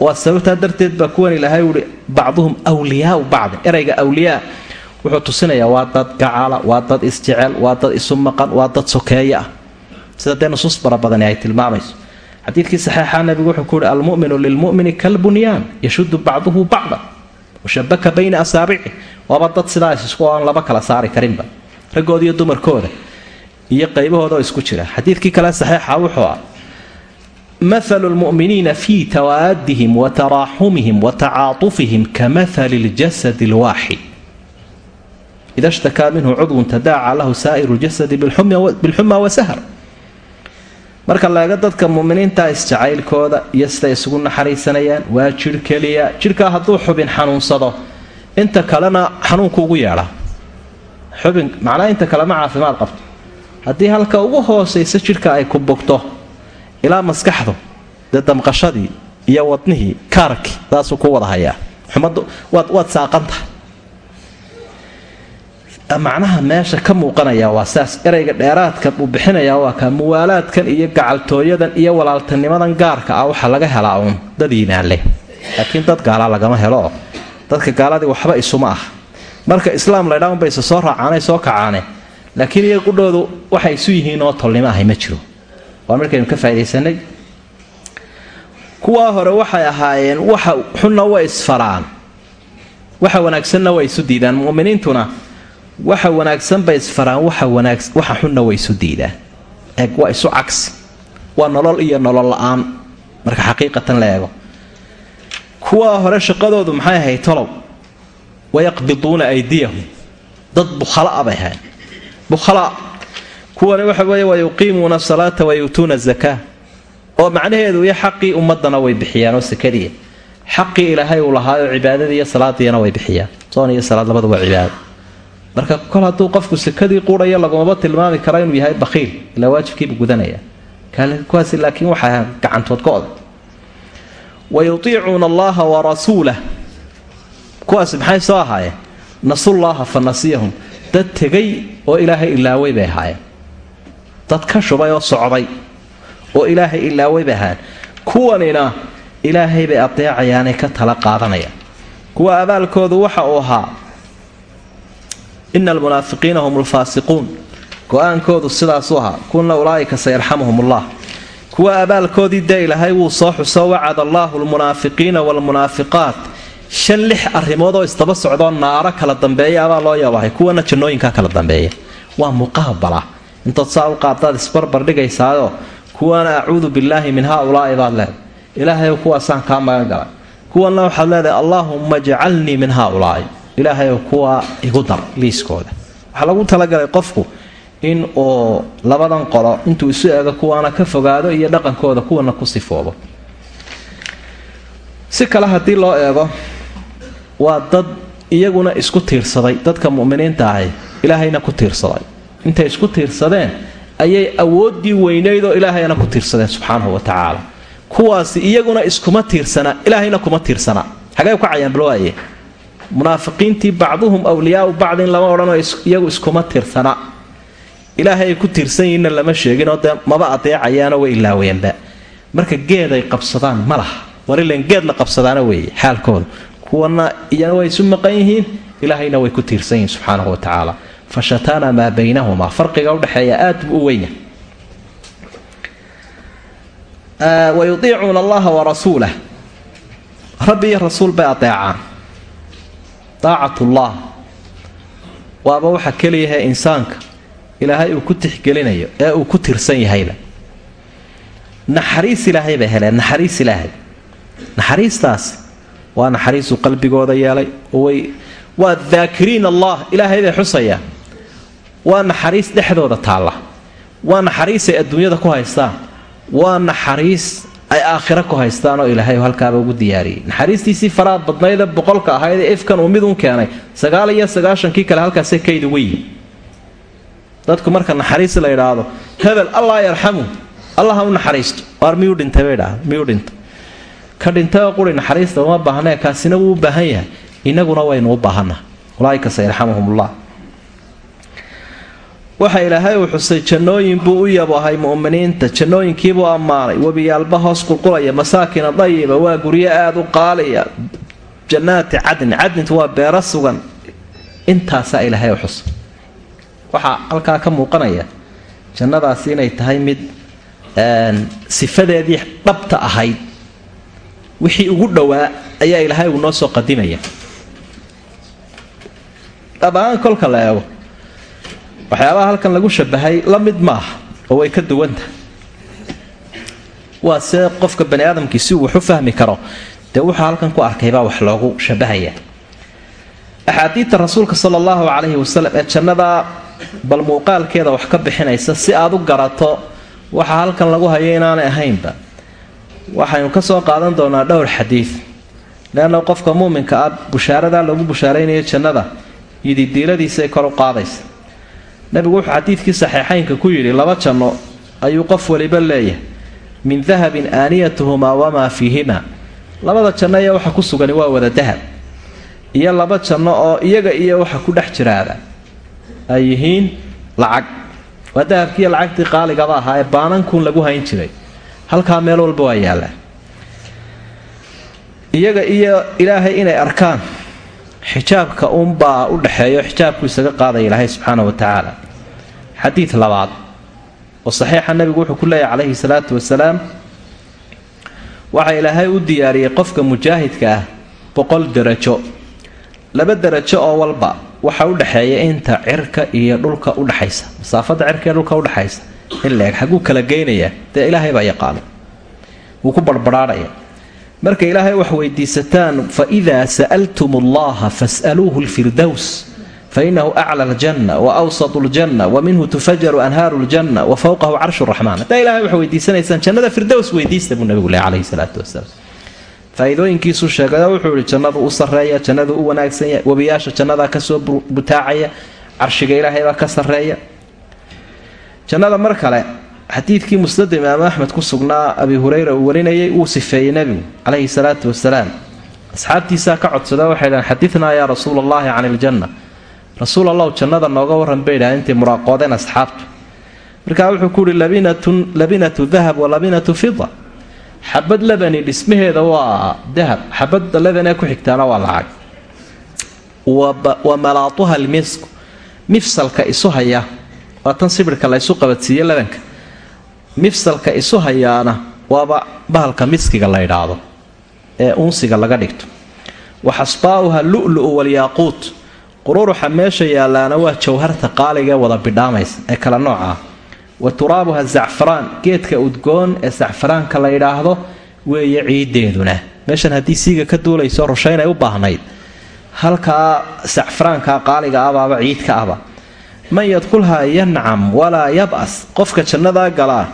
Waa sababtaa darteed baa kuwan ilaahay uhi bacduhum wliyaau bacdin erayga awliyaa wuxuu tusinayaa waa dad gacala waa dad isjecel waa dad isu maqan waa dad sokeeye ah sida dee nusuus fara badani ay tilmaamayso. Xadiidkii saxeixa nabigu wuxuu ku uhi almuminu lilmumini kalbunyaan yashudu bacduhu bacda washabaka bayna asaabici. Waaba dad sidaas isku aan laba kala saari karinba raggooda iyo dumarkooda iyo qaybahooda oo isku jira. Xadiidkii kale saxiixa wuxuu ah mathalu lmu'miniina fii tawaadihim wa taraaxumihim wa tacaatufihim ka mathali ljasadi lwaaxid. Ida shtakaa minhu cudwun tadaaca lahu saa'iru ljasadi bilxuma wasahar marka laega dadka muminiinta isjacaylkooda iyo siday isugu naxariisanayaan waa jir keliya. Jirkaa hadduu xubin xanuunsado inta kalena xanuunku ugu yeedha. Xubin macnaa inta kale ma caafimaad qabto. Haddii halka ugu hoosaysa jidhka ay ku bogto ilaa maskaxdu dee damqashadii iyo wadnihii kaarkii saasuu ku wada hayaa. Xumadu waad saaqanta macnaha meesha ka muuqanaya waa saas. Erayga dheeraadka uu bixinayaa waa kaa muwaalaadkan iyo gacaltooyadan iyo walaaltanimadan gaarka ah waxaa laga helaa uun. Dad iimaan leh. Laakiin dad gaalaa lagama helo. Dadka gaaladii waxba isuma ah. Marka islaam laydhaa unbay isa soo raacaanay soo kacaane laakiin iyaga qudhoodu waxay isu yihiin oo tolnimo ahay ma jiro. Waa markaynu ka faa'idaysanay kuwaa hore waxay ahaayeen waxa xunna way isfaraan waxa wanaagsanna way isu diidaan. Muminiintuna waxa wanaagsan bay isfaraan waxa xunna way isu diidaan eeg waa isu cagsi. Waa nolol iyo nolol la'aan. Marka xaqiiqatan la eego. Kuwaa hore shaqadoodu maxay ahayd? Tolow. Wayaqbiduuna aydiyahum. Dad bukhalaa bay ahayn bukhala. Kuwani waxa weeye wayuqiimuuna asalaata wayuutuuna zakaa. Oo macnaheedu iyo xaqii ummadana way bixiyaan oo sakadiya xaqii ilaahay uu lahaayo cibaadadii iyo salaadiina way bixiyaan. Soon iyo salaad labadu waa cibaado marka kol hadduu qofku sakadii quudhayo lagumaba tilmaami kara inuu yahay bakhiil ilaa waajibkiibu gudanaya. Kuwaasi laakiin waxaa gacantood ka oday. Wa yutiicuuna kuwaasi maxay soo ahaayeen? Nasullaaha fa nasiyahum. Dad tegay oo ilaahay ilaaway bay ahaayeen. Dad ka shubay oo socday oo ilaahay ilaaway bay ahaayeen. Kuwanina ilaahay bay adeecayaanay ka tala qaadanayaan kuwa abaalkoodu waxa uu ahaa ina almunaafiqiina hum alfaasiquun go'aankoodu sidaasuu ahaa kuna ulaa'ika sayarxamuhum ullah kuwa abaalkoodii dee ilaahay wuu soo xuso wacada allaahu almunaafiqiina waalmunaafiqaat shan lix arrimood oo isdaba socdoo naaro kala dambeeya abaa loo yabahay kuwana jannooyinkaa kala dambeeya waa muqaabala intood saa u qaadaad isbarbar dhigaysaayo kuwana acuudu billaahi min haaulaa'i baad leedahay ilaahayow kuwaasaan kaa magan galay kuwanna waxaad leedahay allaahumma jacalnii min haaulaa'i ilaahayow kuwaa igu dar liiskooda. Waxaa lagu talagalay qofku in uu labadan qolo intuu isu eego kuwaana ka fogaado iyo dhaqankooda kuwana ku sifoobo. Si kale haddii loo eego waa dad iyaguna isku tiirsaday dadka mu'miniinta ahi ilaahayna ku tiirsaday. Intay isku tiirsadeen ayay awooddii weynayd oo ilaahayna ku tiirsadeen subxaanahu wa tacaala. Kuwaasi iyaguna iskuma tiirsanaa ilaahayna kuma tiirsanaa xagee ka cayaanbalwaaye munaafiqiintii bacduhum awliyaau bacdin lama odhanoo iyagu iskuma tiirsanaa ilaahay ay ku tiirsan yihiinna lama sheeginoo dee maba adeecayaanoo way ilaaweenba marka geed ay qabsadaan ma laha. War ilan geed la qabsadaana weeye xaalkooda kuwana iyana way isu maqan yihiin ilaahayna way ku tiirsan yihiin subxaanahu wa tacaala. Fa maa baynahumaa. Farqiga udhexeeya aad buu u weyna. Wa yudiicuuna allaha wa rasuulah rabbi iyo rasuul bay adeecaan daacatullah waaba waxa keliyahe insaanka. Ilaahay uu ku tixgelinayo ee uu ku tirsan yahayba. Naxariis ilaahay bay heleen naxariis ilaahay. Naxariistaas waa naxariisuu qalbigooda yeelay way waa daakiriin allah ilaahay bay xusayaan waa naxariis dhexdooda taalla. Waa naxariis ay adduunyada ku haystaan. Waa naxariis ay aakhira ku haystaan oo ilaahay halkaaba ugu diyaariyey. Naxariistiisii faraad badnaydee boqolka ahayd ee ifkan uu mid un keenay sagaal iyo sagaashankii kale halkaasay kayd uga yihiin dadku marka naxariis la idhaahdo hebel allah yarxamu. Allah ha u naxariisto. Waar miyuu dhintay bay idhaahda miyuu dhintay. Ka dhintay oo quri naxariista uma baahnee kaasina wuu u baahan yahay. Inaguna waynu u baahannaha ulaaika sayarxamuhumullah waxa ilaahay uu xusay jannooyin buu u yabahay mu'miniinta. Jannooyinkiibuu ammaanay webiyaalba hoos qulqulaya masaakina dayiba waa guryo aada u qaaliya jannaati cadni cadnintu waa beero sugan. Intaasaa ilaahay u xusay. Waxaa halkaa ka muuqanaya jannadaasi inay tahay mid sifadeedii dhabta ahayd. Wixii ugu dhowaa ayaa ilaahay uu noo soo qadimaya. Dhabaaan kolka la eego waxyaabaha halkan lagu shabahay la mid maaha oo way ka duwantahay. Waa see qofka bani aadamkii si uu wax u fahmi karo dee wuxuu halkan ku arkaybaa wax loogu shabahaya. Axaadiidta rasuulka sala allahu calayhi wasalam ee jannadaa bal muuqaalkeeda wax ka bixinaysa si aad u garato waxa halkan lagu hayo inaanay ahaynba. Waxaynu ka soo qaadan doonaa dhowr xadiid leanna qofka muuminka ah bushaaradaa lagu bushaaraynayo jannada yididiiladiisaay kor u qaadaysa nabigu wuxuu xadiidkii saxiixaynka ku yidhi laba janno ayuu qof waliba leeyahay. Min dahabin aaniyatuhumaa wamaa fiihimaa. Labada janno iyo waxa ku sugani waa wada dahab. Iyo laba janno oo iyaga iyo waxa ku dhex jiraada ay yihiin lacag. Waa dahabkiiyo lacagtii qaaligaba ahaa ee baanankuun lagu hayn jiray. Halkaa meel walba waa yaalla iyaga iyo ilaahay inay arkaan xijaabka uunbaa u dhexeeyo xijaabku isaga qaadaya ilaahay subxaana wa tacaala xadiid labaad oo saxiixa nabigu wuxuu ku leeyahy calayhi salaatu wasalaam waxaa ilaahay u diyaariyey qofka mujaahidka ah boqol darajo laba darajo oo walba waxa u dhexeeya inta cirka iyo dhulka udhexaysa masaafada cirka iyo dhulka udhexaysa in leeg xaguu kala geynayaa dee ilaahay baa yaqaano wuu ku barbaraarhaya marka ilaahay wax weydiisataan fa idaa sa'altum allaha fas'aluuhu lfirdows fainahu acla aljanna wa awsatu ljanna wa minhu tufajaru anhaaru ljanna wa fowqahu carshu raxmaan haddaa ilahay wax weydiisanaysaan jannada firdows weydiista buu nabigu leh calayhi salaatu wasalaam faa'iidooyinkiisuu sheegay wuxuu ihi jannadu u sarreeya jannadu u wanaagsan yahay webiyaasha jannadaa ka soo butaacaya carshiga ilaahay baa ka sarreeya jannada mar kale xadiidkii musnad imaamu axmed ku sugnaa abi hureyra uu warinayay wuu sifeeyey nebigu calayhi salaatu wasalaam asxaabtiisaa ka rasuul allahu jannada nooga warran bay dhaha intay muraaqoodeen asxaabtu. Markaa wuxuu ku uhi labinatu dahab wa labinatu fida xabad labani dhismaheeda waa dahab xabadda labanee ku xigtaana waa lacag. Wa malaatuha almisku mifsalka isu haya. Waa tan sibirhka la ysu qabadsiiye labanka. Mifsalka isu hayaana waaba bahalka miskiga la ydhaahdo ee unsiga laga dhigto. Wa xasbaa'uha lulu walyaaquut qururuxa meesha yaallaana waa jawharta qaaligaee wada bidhaamaysa ee kala nooca ah. Wa turaabuha zacfaraan geedka udgoon ee sacfaraanka la yidhaahdo weeye ciideeduna. Meeshan haddii siiga ka duulayso rushaynay u baahnayd. Halkaa sacfaraanka qaaliga abaaba ciid ka aba man yadkulhaa yancam walaa yab'as qofka jannadaa galaa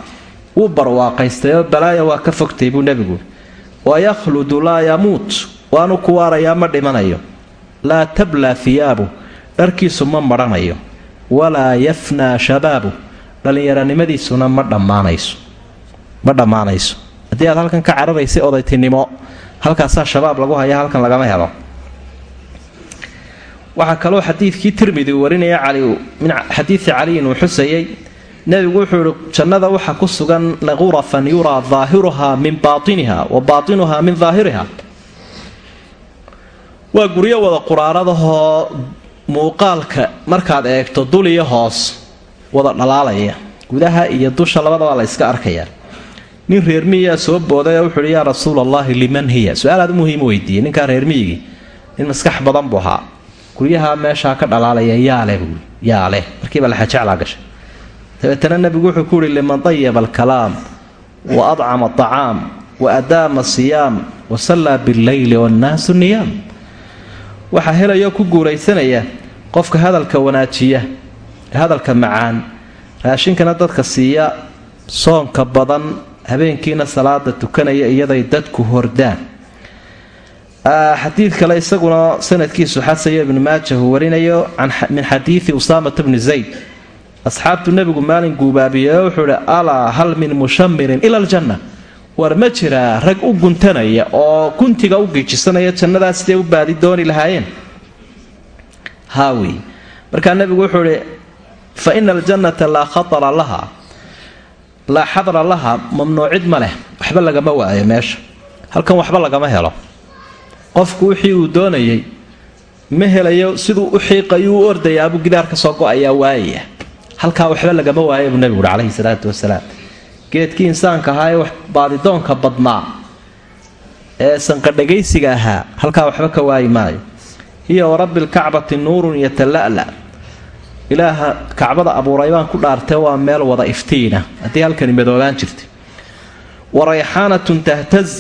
wuu barwaaqaystayoo balaaya waa ka fogtay buu nebigu. Wayakhludu laa yamuut waanu ku waarayaa ma dhimanayo laa tablaa hiyaabu dharkiisu ma madhanayo walaa yafnaa shabaabu dhallinyaranimadiisuna ma dhammaanayso ma dhammaanayso. Haddii aad halkan ka cararaysay odaytinimo halkaasaa shabaab lagu haya halkan lagama helo. Waxaa kaloo xadiidkii tirmidi uu warinaya cali min xadiidi caliyin uu xusayay nebigu wuxuu ihi jannada waxa ku sugan qurafan yuraa daahiruhaa min baatiniha wa baatinuhaa min daahiriha waa guryo wada quraaradahoo muuqaalka markaad eegto dul iyo hoos wada dhalaalaya. Gudaha iyo dusha labadabaa la yska arkayaa. Nin reermiyaa soo booday oo wuxuu ihi yaa rasuula allahi liman hiya? Su'aal aad muhiim weydiiyey ninkaa reermiyigii nin maskax badan buu ahaa. Guryaha meeshaa ka dhalaalaya yaale buui yaale markiiba laxajeclaa gashay. Dabeetana nebigu wuxuu ku uhi liman dayaba alkalaam wa adcama acaam wa adaama siyaam wa sallaa billeyli wannaasu niyaam waxaa helayo ku guulaysanaya qofka hadalka wanaajiya hadalka macaan. Raashinkana dadka siiya soonka badan habeenkiina salaada tukanaya iyaday dadku hordaan. Xadiid kale isaguna sanadkiisu xasaya ibnu maaja uu warinayo min xadiidi usaamata bni zayd. Asxaabtu nebigu maalin guubaabiye wuxuu ihi alaa hal min mushamirin ila aljanna war ma jiraa rag u guntanaya oo guntiga u giijisanaya jannadaas siday u baadi dooni lahaayeen? Haawi. Markaa nebigu wuxuu ihi fa ina aljannata laa khatara laha laa xadra laha mamnuucid ma leh. Waxba lagama waayo meesha. Halkan waxba lagama helo. Qofku wixii uu doonayay ma helayo siduu u xiiqayuu u ordayaabuu gidaar ka soo go'ayaa waayaya halkaa waxba lagama waayo buu nebigu uhi calayhi salaatu wasalaam geedkii insaanka ahaa ee baadidoonka badnaa ee sanqadhagaysiga ahaa halkaa waxba ka waayi maayo. Hiya warabbi lkacbati nuurun yatala'la ilaaha kacbada abuuray baan ku dhaartay waa meel wada iftiina. Haddii halkani madoobaan jirta wa rayxaanatun tahtaz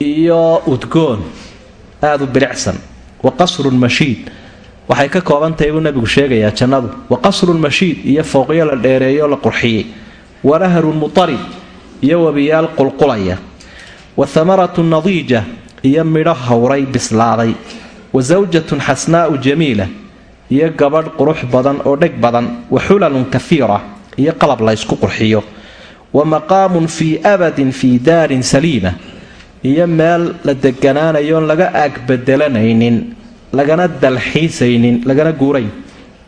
iyo udgoon. Aada u bilicsan. Wa qasrun mashiid. Waxay ka koobantahay buu nabigu sheegayaa jannadu. Wa qasrun mashiid iyo fooqyo la dheereeyo la qurxiyey wa naharun mutarib iyo webiyaal qulqulaya wa hamaratu nadiija iyo midho hawray bislaaday wa sawjatun xasnaa'u jamiila iyo gabadh qurux badan oo dheg badan wa xulalun kafiira iyo qalab la ysku qurxiyo wa maqaamun fii abadin fii daarin saliima iyo meel la deganaanayoon laga aagbedelanaynin lagana dalxiisaynin lagana guurayn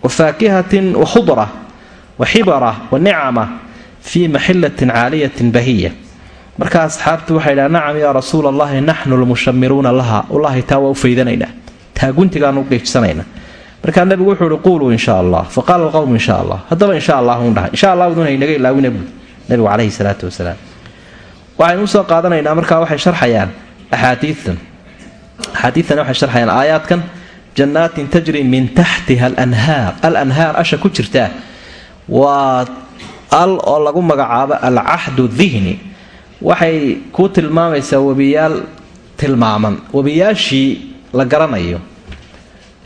wa faakihatin wa khudra wa xibara wa nicama fii maxilatin caaliyatin bahiya. Markaa asxaabtu waxay dhaha nacam yaa rasuul allahi naxnu lmushamiruuna laha. Wallaahi taa waa u faydanaynaa. Taa guntigaanu geejsanaynaa markaa nabigu wuxuu ihi quuluu insha allah. Fa qaala alqowmu insha allah. Haddaba insha allah un dhahay insha allah udun haynaga ilaawina buuli nabigu caleyhi salaatu wasalaam. Waxaynu u soo qaadanaynaa markaa waxay sharxayaan axaadiitan axaadiitan waxay sharxayaan aayaadkan jannaatin tajri min taxtiha alanhaar. Alanhaar asha ku jirtaa. Waa al oo lagu magacaabo alcahdu dihni waxay kuu tilmaamaysaa webiyaal tilmaaman. Webiyaashii la garanayo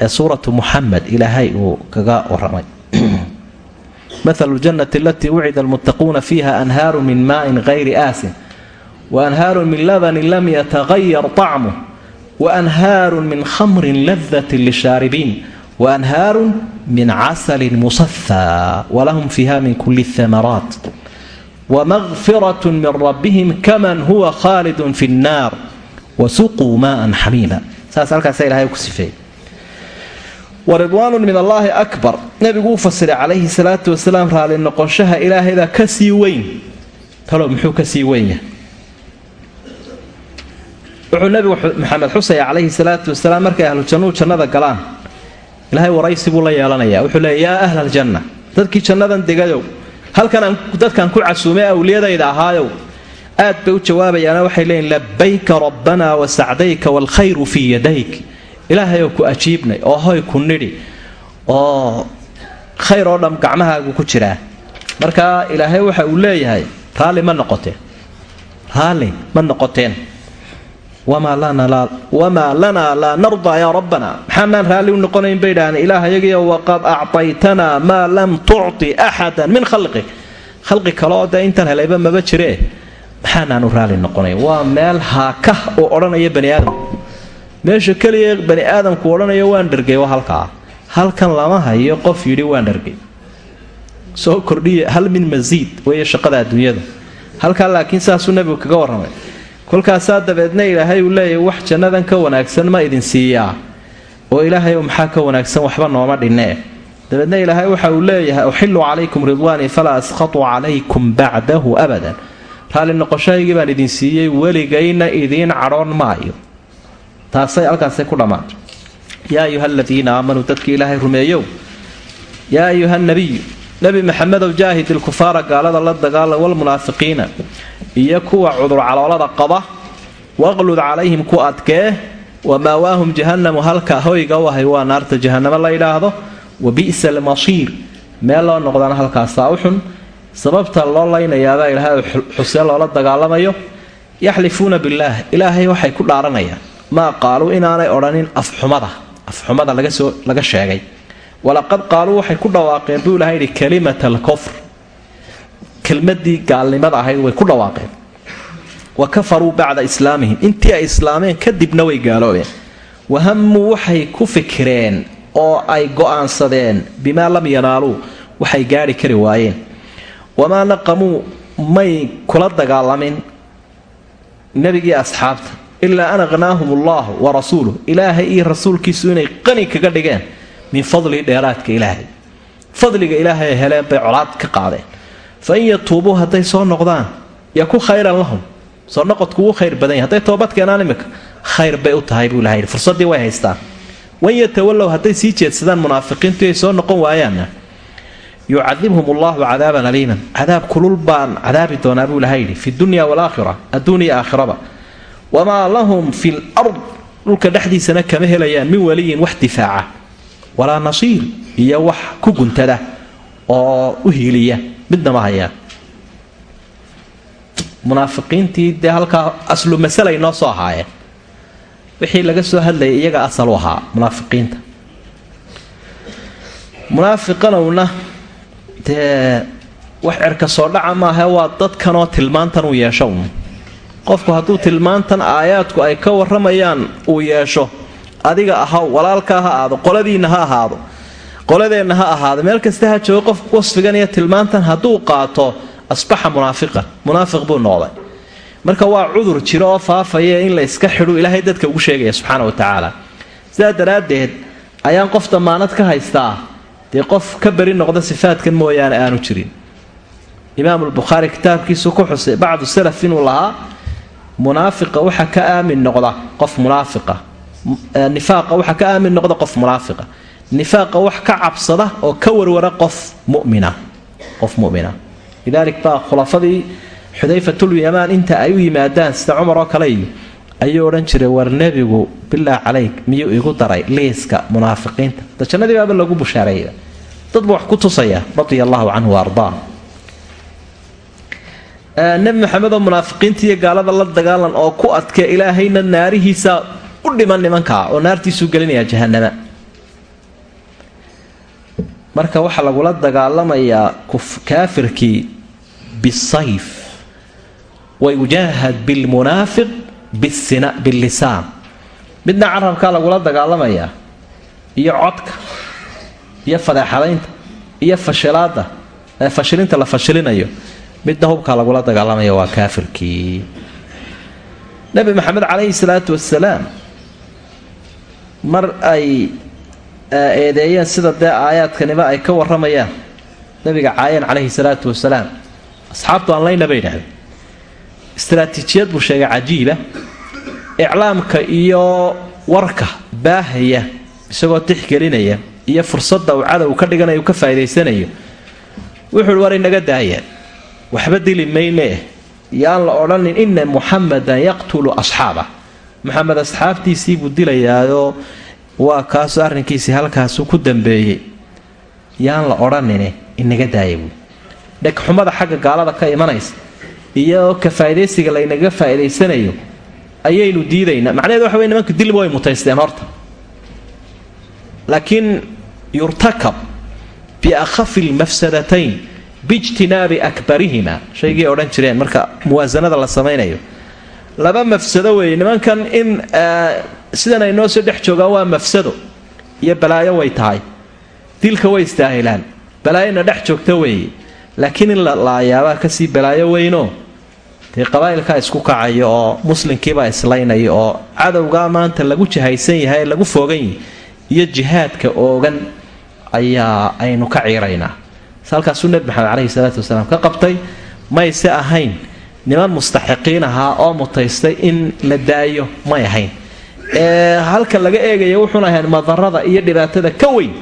ee suuratu muxamed ilaahay uu kaga waramay *clears throat* mathalu ljannati alatii wucida almuttaquuna fiiha anhaaru min maain hayri aasin. Waanhaaru min labanin lam yatagayar طacmuh waanhaaru min khamrin ladatin lishaaribiin waanhaaru min casalin musafaa walahum fiiha min kuli اthamaraat wmaqfirat min rabbihim kaman huwa khaalidun fi nnaar wasuquu maan xamiima saas halkaasa ilahay ku sifeeyey. Waridwaanu min allaahi akbar. Nebigu u fasiray calayhi salaatu wasalaam raali noqonshaha ilaahaybaa ka sii weyn. Talow muxuu ka sii weyn yahay? Wuxuu nebigu maxamed xusaya calayhi salaatu wasalaam markay ahlu galaan ilaahay waraysi buu la yeelanayaa. Wuxuu leeya yaa ahla aljanna dadkii jannadan degayow halkan dadkan ku casuumay awliyadayda ahaayow aad bay u jawaabayaana waxay leeyiin labayka rabbanaa wa waalkhayru fii yadayk. Ilaahayoo ku ajiibnay oo hoy ku nidhi oo khayr oo dham gacmahaagu ku jiraa. Markaa ilaahay waxa uu leeyahay raalli ma noqoteen raalli ma noqoteen wamaa lanaa laa nardaa yaa rabbana maxaanaan raalli u noqonayn bay dhahaan ilaahayagio waqad actaytanaa maa lam tucti axadan min khalqi kale oo dee intaan helayba maba jiree maxaanaanu raalli noqonayn waa meel haakah uu odhanaya bani aadamku meesha keliya bani aadamku odhanayo waan dhargay waa halkaa halkan lama hayo qof yidhi waan dhargay soo kordhiya hal min masiid weeye shaqada adduunyada halkaa laakiin saasuu nebigu kaga warramay kolkaasaa dabeedna ilaahay uu leeyahy wax jannadan ka wanaagsan ma idin siiyaa oo ilaahay maxaa ka wanaagsan waxba nooma dhinee dabeedna ilaahay waxa uu leeyahay uxillu calaykum ridwaanii falaa askhatu calaykum bacdahu abadan. Raalli noqoshahaygii baan idin siiyey weligayna idiin cadhoon maayo. Taasay halkaasay ku dhammaatay yaa ayuha aladiina aamanuu dadkii ilaahay rumeeyow. Yaa ayuha nabiyu nebi maxamedow jaahid ilkufaara gaalada la dagaala walmunaafiqiina iyo kuwa cudur caloolada qaba waqlud calayhim ku adkee wamaawaahum jahannamu halka hoyga u ahay waa naarta jahanamo la yidhaahdo wa bi'sa almasiir meel loo noqdana halkaasaa u xun sababta loo laynayaabaa ilaahay xusee loola dagaalamayo yaxlifuuna billaah. Ilaahay waxay ku dhaaranayaan maa qaaluu inaanay odhanin afxumada. Afxumada laga sheegay walaqad qaaluu waxay ku dhawaaqeen buu ilahay yidhi kalimata alkufr kelmadii gaalnimada ahayd way ku dhawaaqeen. Wa kafaruu bacda islaamihim. Intii ay islaameen kadibna way gaaloobeen. Wahamuu waxay ku fikireen oo ay go'aansadeen bimaa lam yanaaluu waxay gaadhi kari waayeen. Wamaa naqamuu may kula dagaalamin nebigii asxaabta. Ilaa an aqhnaahum allahu wa rasuuluh ilaahay iyo rasuulkiisu inay qani kaga dhigeen min fadlihi dheeraadka ilaahay. Fadliga ilaahay ay heleen bay colaad ka qaadeen. Fa in hadday soo noqdaan yaku khayran lahum. Soo noqodku wuu khayr badan yahy hadday toobad keenaan imika khayr bay u tahay buu ilahay fursaddii way haystaan. Wain yatawallow hadday sii jeedsadaan munaafiqiintu ay soo noqon waayaanna yucadibhum allahu cadaaban aliiman. Cadaab kulul baan cadaabi doonaa buu ilahay yidhi. Fi dunya walaakhira adduuniya aakhiraba. Wamaa lahum fi lard dhulka dhexdiisana kama helayaan min waliyin wax difaaca walaa nasiir iyo wax ku guntada oo u hiiliya. Midna ma hayaan munaafiqiintii dee halkaa aslu masalay noo soo ahaayeen. Wixii laga soo hadlayay iyaga asal u ahaa munaafiqiinta. Munaafiqanowna dee wax cerka soo dhaca maaha waa dadkanoo tilmaantan uu yeesho. Un qofku hadduu tilmaantan aayaadku ay ka warramayaan uu yeesho adiga ahaw walaalkaa ha aado qoladiinna ha ahaado qoladeenna ha ahaada meel kasta ha joogo qof wasfigan iyo tilmaantan hadduu qaato asbaxa munaafiqan munaafiq buu noqday. Marka waa cudur jiro oo faafaya in la iska ilaahay dadka ugu sheegaya subxaana wa tacaala. Sidaa daraaddeed ayaan qof damaanad ka haystaa dee qof ka beri noqda sifaadkan mooyaane aanu jirin. Imaamulbukhaari kitaabkiisu ku xusay bacdu salaf inuu lahaa munaafiqa waxa ka aamin noqda qof munaafiqa nifaaqa waxa ka aamin noqda qof munaafiqa. Nifaaqa wax ka cabsada oo ka warwara qof mumina. Qof mumina. Lidaalik baa khulafadii xudayfatulyamaan inta ay u yimaadaan sida cumar oo kale iyo ayuu odhan jiray war nebigu bilaa calayk miyuu igu daray liiska munaafiqiinta? Da baaba lagu bushaareeya dadba wax ku tusaya radia allahu canhu ardaa. Nebi maxamed oo munaafiqiinta iyo gaalada la dagaalan oo ku adkee ilaahayna naarihiisa u dhiman nimankaa oo naartiisuu gelinayaa jahanama marka waxaa lagula dagaalamayaa kaafirkii bisayf. Wayujaahad bilmunaafiq billisaan midna carabkaa lagula dagaalamayaa iyo codka iyo fadeexadaynta iyo fashilaada fashilinta la fashilinayo midna hubkaa lagula dagaalamaya waa kaafirkii. Nabi maxamed caleyhi salaatu wasalaam mar ay eedeeyeen sida dee aayaadkaniba ay ka waramayaan nabiga caayeen caleyhi salaatu wasalaam. Asxaabtu aan layna bay idhahdeen. Istaraatiijiyad buu sheegay cajiiba iclaamka iyo warka baahaya isagoo tixgelinaya iyo fursadda uu cadow ka dhiganayo ka faa'idaysanayo wuxuuhi war inaga daaya waxba dili maynee yaan la odhanin ina muxamadan yaqtulu asxaabah maxamed asxaabtiisii buu dilayaayoo waa kaasoo arrinkiisii halkaasuu ku dambeeyey. Yaan la odhanine inaga daaya buui dhegxumada xagga gaalada ka imanaysa iyo ka faa'idaysiga laynaga faa'idaysanayo ayaynu diidaynaa macnaheedu waxa wey nimanka dilba way mutaysteen horta. Laakiin yurtakab biakhafi lmafsadatayn biijtinaabi akbarihima. Shaygii odhan jireen marka muwaasanada la samaynayo laba mafsado weeye. Nimankan in sidan ay noo soo dhex joogaan waa mafsado iyo balaayo way tahay. Dilka way istaahilaan. Balaayona dhex joogta weeye. Laakiin in la laayaabaa ka sii balaayo weynoo dee qabaa'ilkaa isku kacaya oo muslimkiibaa islaynaya oo cadowgaa maanta lagu jahaysan yahay ee lagu foogan yahay iyo jihaadka oogan ayaa aynu ka ciiraynaa halkaasuu nebi maxamed caleyhi salaatu wasalaam ka qabtay mayse ahayn niman mustaxiqiin ahaa oo mutaystay in la daayo may ahayn. Halka laga eegaya wuxuuna ahayn madarada iyo dhibaatada ka weyn.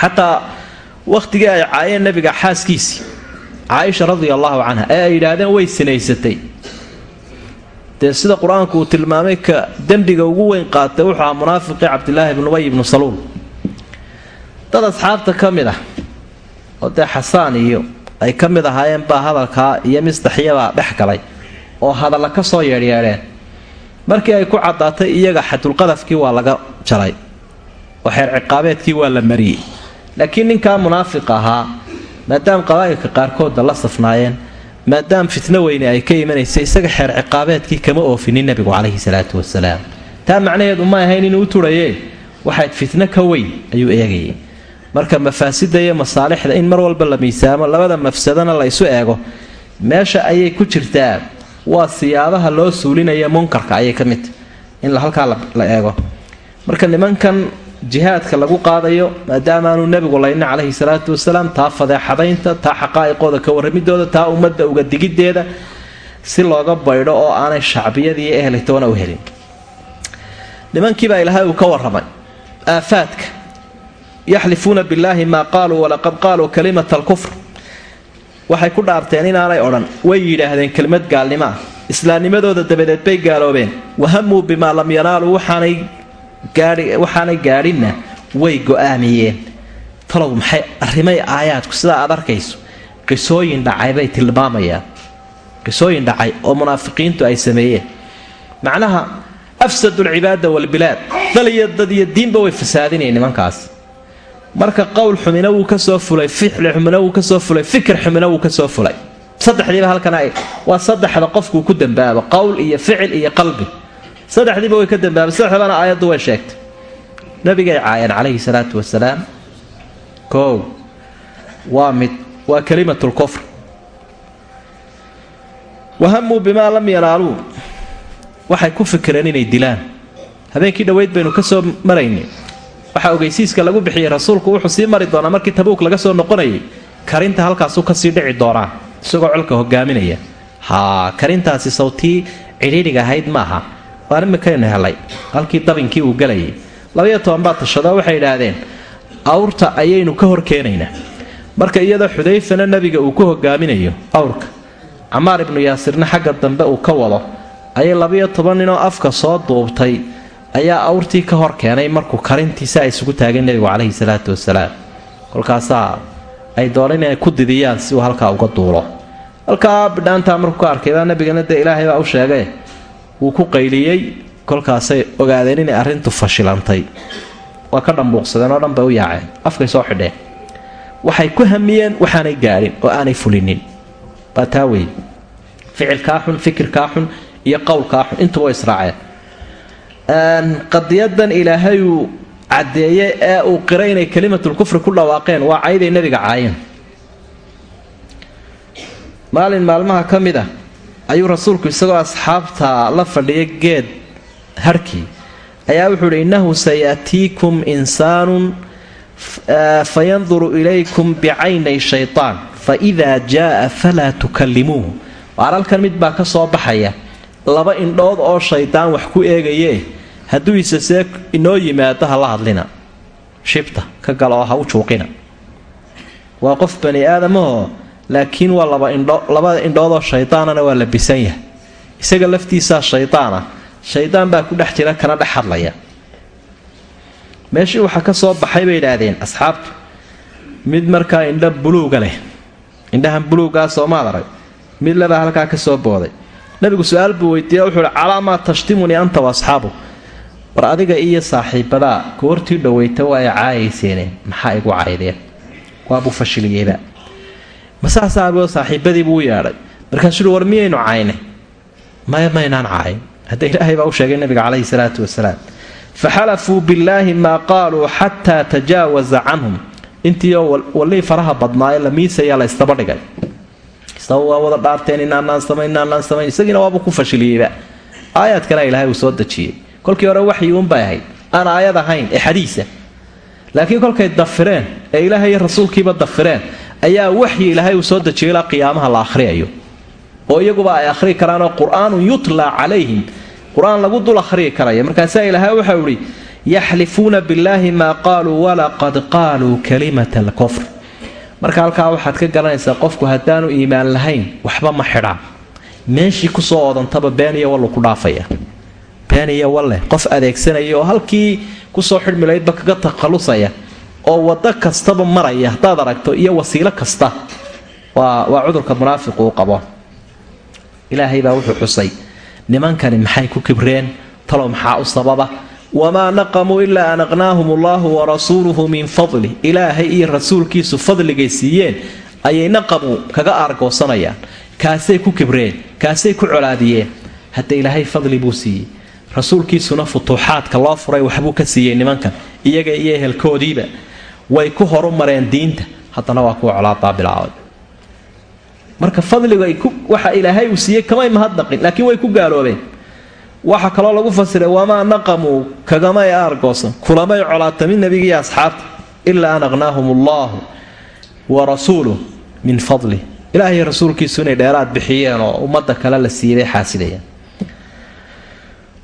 Xataa wakhtigii ay caayeen nabiga xaaskiisii caaisha radia allahu canha ee ay yidhaahdeen way sinaysatay. Dee sida qur'aanku uu tilmaamay ka dembiga ugu weyn qaatay wuxuu ahaa munaafiqii cabdilaahi ibnu ubay ibnu saluul. Dad asxaabta ka mid ah oo dee xasaan iyo ay ka mid ahaayeen baa hadalkaa iyo misdaxyabaa dhex galay oo hadalla ka soo yeedhyeedheen. Markii ay ku caddaatay iyaga xadulqadafkii waa laga jaray oo xeer ciqaabeedkii waa la mariyey. Laakiin ninkaa munaafiq ahaa maadaama qabaa'ilka qaarkoodda la safnaayeen maadaama fitno weyne ay ka imanaysay isaga xeer ciqaabeedkii kama oofinin nebigu calayhi salaatu wasalaam taa macnaheedu ma ahayn inuu u turayee waxayd fitno ka weyn ayuu eegayay marka mafaasida iyo masaalixda in mar walba la miisaamo labada mafsadana la ysu eego. Meesha ayay ku jirtaa waa siyaabaha loo suulinaya munkarka ayay ka midta in halkaa la eego. Marka nimankan jihaadka lagu qaadayo maadaamaanu nebigu layna calayhi salaatu wasalaam taa fadeexadaynta taa xaqaa'iqooda ka warramidooda taa ummadda uga digiddeeda si looga baydho oo aanay shacbiyadii ehelitoona u helin. Nimankiibaa ilaahay uu ka warramay aafaadka yaxlifuuna billaahi maa qaaluu walaqad qaaluu kalimata alkufr. Waxay ku dhaarteen inaanay odhan way yidhaahdeen kelimad gaalnimo ah islaamnimadooda dabadeed bay gaaloobeen. Wahamuu bimaa lam yanaaluu waxaanay gaadhinna way go'aamiyeen. Talow maxay arrimay aayaadku sidaa aad arkayso? Qisooyin dhacay bay tilmaamayaan. Qisooyin dhacay oo munaafiqiintu ay sameeyeen. Macnaha afsadu alcibaada walbilaad dal iyo dad iyo diinba way fasaadinayeen nimankaas marka qowl xumina wuu ka soo fulay ficli xumina wuu ka soo fulay fikir xumina wuu ka soo fulay. Saddexdiiba halkan waa saddexda qofkuu ku dambaabo qowl iyo ficil iyo qalbi. Saddexdiiba way ka dambaabay saddexdabana aayaddu way sheegtay. Nabigay caayeen calayhi salaatu wasalaam koow waa mid waa kalimatulkufr wahamuu bimaa lam yanaaluu waxay ku fikireen inay dilaan. Habeenkii dhoweyd baynu ka soo maraynay waxaa ogeysiiska lagu bixiyey rasuulku wuxuu sii mari doonaa markii tabuuk laga soo noqonayay karinta halkaasuu ka sii dhici doonaa isagoo colka hogaaminaya. Haa karintaasi sawtii cidhiidhiga ahayd maaha. Waan imikaynu helay halkii dabinkii uu gelayay labaiyo toban baa tashadoo waxay idhaahdeen awrta ayaynu ka hor keenaynaa marka iyadoo xudayfana nebiga uu ku hogaaminayo awrka. Camaar ibnu yaasirna xagga dambe uu ka wado. Ayay labiyo toban ninoo afka soo duubtay ayaa awrtii ka hor keenay markuu karintiisi ay isugu taageen nebigu caleyhi salaatu wasalaam kolkaasaa ay dooneen inay ku didiyaan si uu halkaa uga duulo. Halkaa bidhaantaa markuu ka arkay baa nabigana dee ilaahay baa u sheegay. Wuu ku qayliyey kolkaasay ogaadeen inay arrintu fashilantay. Waa ka dhambuuqsadeen oo dhan bay u yaaceen. Afkay soo xidheen. Waxay ku hamiyeen waxaanay gaadhin oo aanay fulinin. Baa taa wey ficilkaa xun fikirkaa xun iyo qowlkaa xun intuba israaceen qadiyadan ilaahayuu caddeeye ee uu qiray inay kalimatulkufri ku dhawaaqeen waa cayday nebiga caayeen maalin maalmaha ka mid ah ayuu rasuulku isagoo asxaabta la fadhiyay geed harhkii ayaa wuxuu ihi innahu sayatiikum insaanun fayanduru ilaykum bicaynay shaytaan faidaa jaaa falaa tukallimuuhu. Waaralkan mid baa ka soo baxaya laba indhood oo shaydaan wax ku eegaye hadduu isasee inoo yimaado ha la hadlina. Shibta ka gala oo ha u juuqina waa qof bani aadamahoo laakiin waa laba indho labada indhoodoo shaydaanana waa la bisan yahay. Isaga laftiisaa shaydaana shaydaan baa ku dhex jira kana dhex hadlaya. Meeshii waxaa ka soo baxay bay idhaahdeen asxaabtu mid markaa indho buluuga leh. Indhahan buluugaa soomaad arag mid lebaa halkaa ka soo booday. Nabigu su'aal buu weydiiya wuxuu ihi calaa maa tashtimunii anta wa asxaabu war adiga iyo saaxiibadaa goortii dhoweyta waa ay caayayseene maxaa igu caydeen waabuu fashiliyeyba. Masaasaaboo saaxiibadiibuu u yeedhay. Markaasuu war miyaynu caynay maya maynaan caayn. Hadda ilaahay baa u sheegay nabiga caleyhi salaatu wasalaam. Faxalafuu billaahi maa qaaluu xataa tajaawaza canhum. Intiioo wallii faraha badnaaye la miisayaa la ystaba dhigay. Isaba waa wada dhaarteen inaanaan samayn inaanaan samayn isagiina waabuu ku fashiliyeyba. Aayaadkana ilaahay uu soo dejiyey kolkii hore waxyi uunbay ahayd aan aayad ahayn ee xadiisa. Laakiin kolkay dafireen ee ilaahay rasuulkiiba dafireen ayaa waxyi ilaahay uu soo dejiyay ilaa qiyaamaha la akhriyayo. Oo iyaguba ay akhriyi karaanoo qur'aanun yutla calayhim qur'aan lagu dul akhriyi karaya markaasaa ilaahay waxau ihi yaxlifuuna billaahi maa qaaluu walaqad qaaluu kalimata alkufr. Marka halkaa waxaad ka garanaysaa qofku haddaanu iimaan lahayn waxba ma xidhaa meeshii ku soo odantaba been iyo wallu ku dhaafaya been iyo walle qof adeegsanaya oo halkii ku soo xidhmilaydba kaga takhalusaya oo waddo kastaba maraya haddaad aragto iyo wasiilo kasta waa cudurka munaafiqu uu qabo. Ilaahay baa wuxuu xusay. Nimankani maxay ku kibreen? Talow maxaa u sababa? Wamaa naqamuu ilaa an aqnaahum allaahu warasuuluhu min fadli. Ilaahay iyo rasuulkiisu fadligay siiyeen ayay naqamu kaga aargoosanayaan. Kaasay ku kibreen kaasay ku colaadiyeen. Hadda ilaahay fadli buu siiyey rasuulkiisuna futuuxaadka loo furay waxbuu ka siiyey nimankan iyaga iyo ehelkoodiiba. Way ku horumareen diinta haddana waa kuwa colaadaa bilaabay. Marka fadliga waxa ilaahay uu siiyey kamay mahadnaqin laakiin way ku gaaloobeen. Waxa kaloo lagu fasiray wamaa naqamuu kagamay aargoosan kulamay colaatamin nebigiiyo asxaabta ilaa an aqnaahum allaahu wa rasuuluh min fadlih ilaahay rasuulkiisu inay dheeraad bixiyeen oo ummadda kale la siiyey bay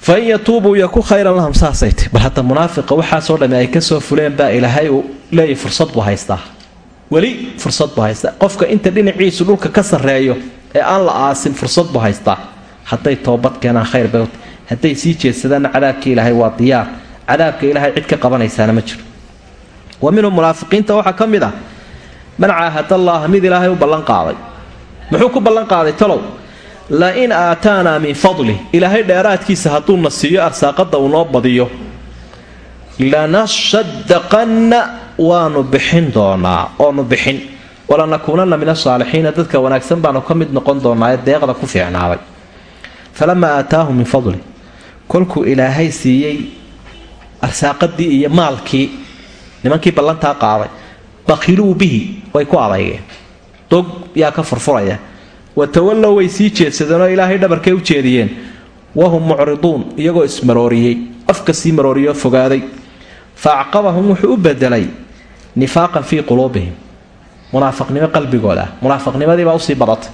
xaasidayaan fa in yatuubuu yaku khayran lahum saasay bal hadda munaafiqa waxaasoo dhamme ay ka soo fuleen baa ilaahay uu leeyahy fursad buu haystaa. Weli fursad buu haystaa. Qofka inta dhinaciisu dhulka ka sarreeyo ee aan la aasin fursad buu haystaa. Hadday toobad keenaan khayr bay hadday sii jeedsadaanna cadaabka ilaahay waa diyaar. Cadaabka ilaahay cid ka qabanaysaana ma jiro. Wa minhum munaafiqiinta waxaa ka mid ah man caahadallaaha mid ilaahay u ballan qaaday. Muxuu ku ballan qaaday talow la in aataanaa min fadlih ilaahay dheeraadkiisa hadduuna siiyo arsaaqadda uu noo badiyo. Lanashadaqanna waanu bixin doonaa oonu bixin. Walanakuunanna min asaalixiina dadka wanaagsan baanu ka mid noqon doonaa ee deeqda ku fiicnaaday. Falamaa aataahum min fadlih kolkuu ilaahay siiyey arsaaqadii iyo maalkii nimankii ballantaa qaaday. Bakhiluu bihi way ku adaygeen dog yaa ka furfuraya wa tawallow way sii jeedsadeenoo ilaahay dhabarkay u jeediyeen. Wahum mucriduun iyagoo ismarooriyey. Afka sii marooriyoo fogaaday. Fa acqabahum wuxuu u bedelay nifaaqan fii quluubihim. Munaafiqnimo qalbigooda. Ah munaafiqnimadiibaa u sii badatay.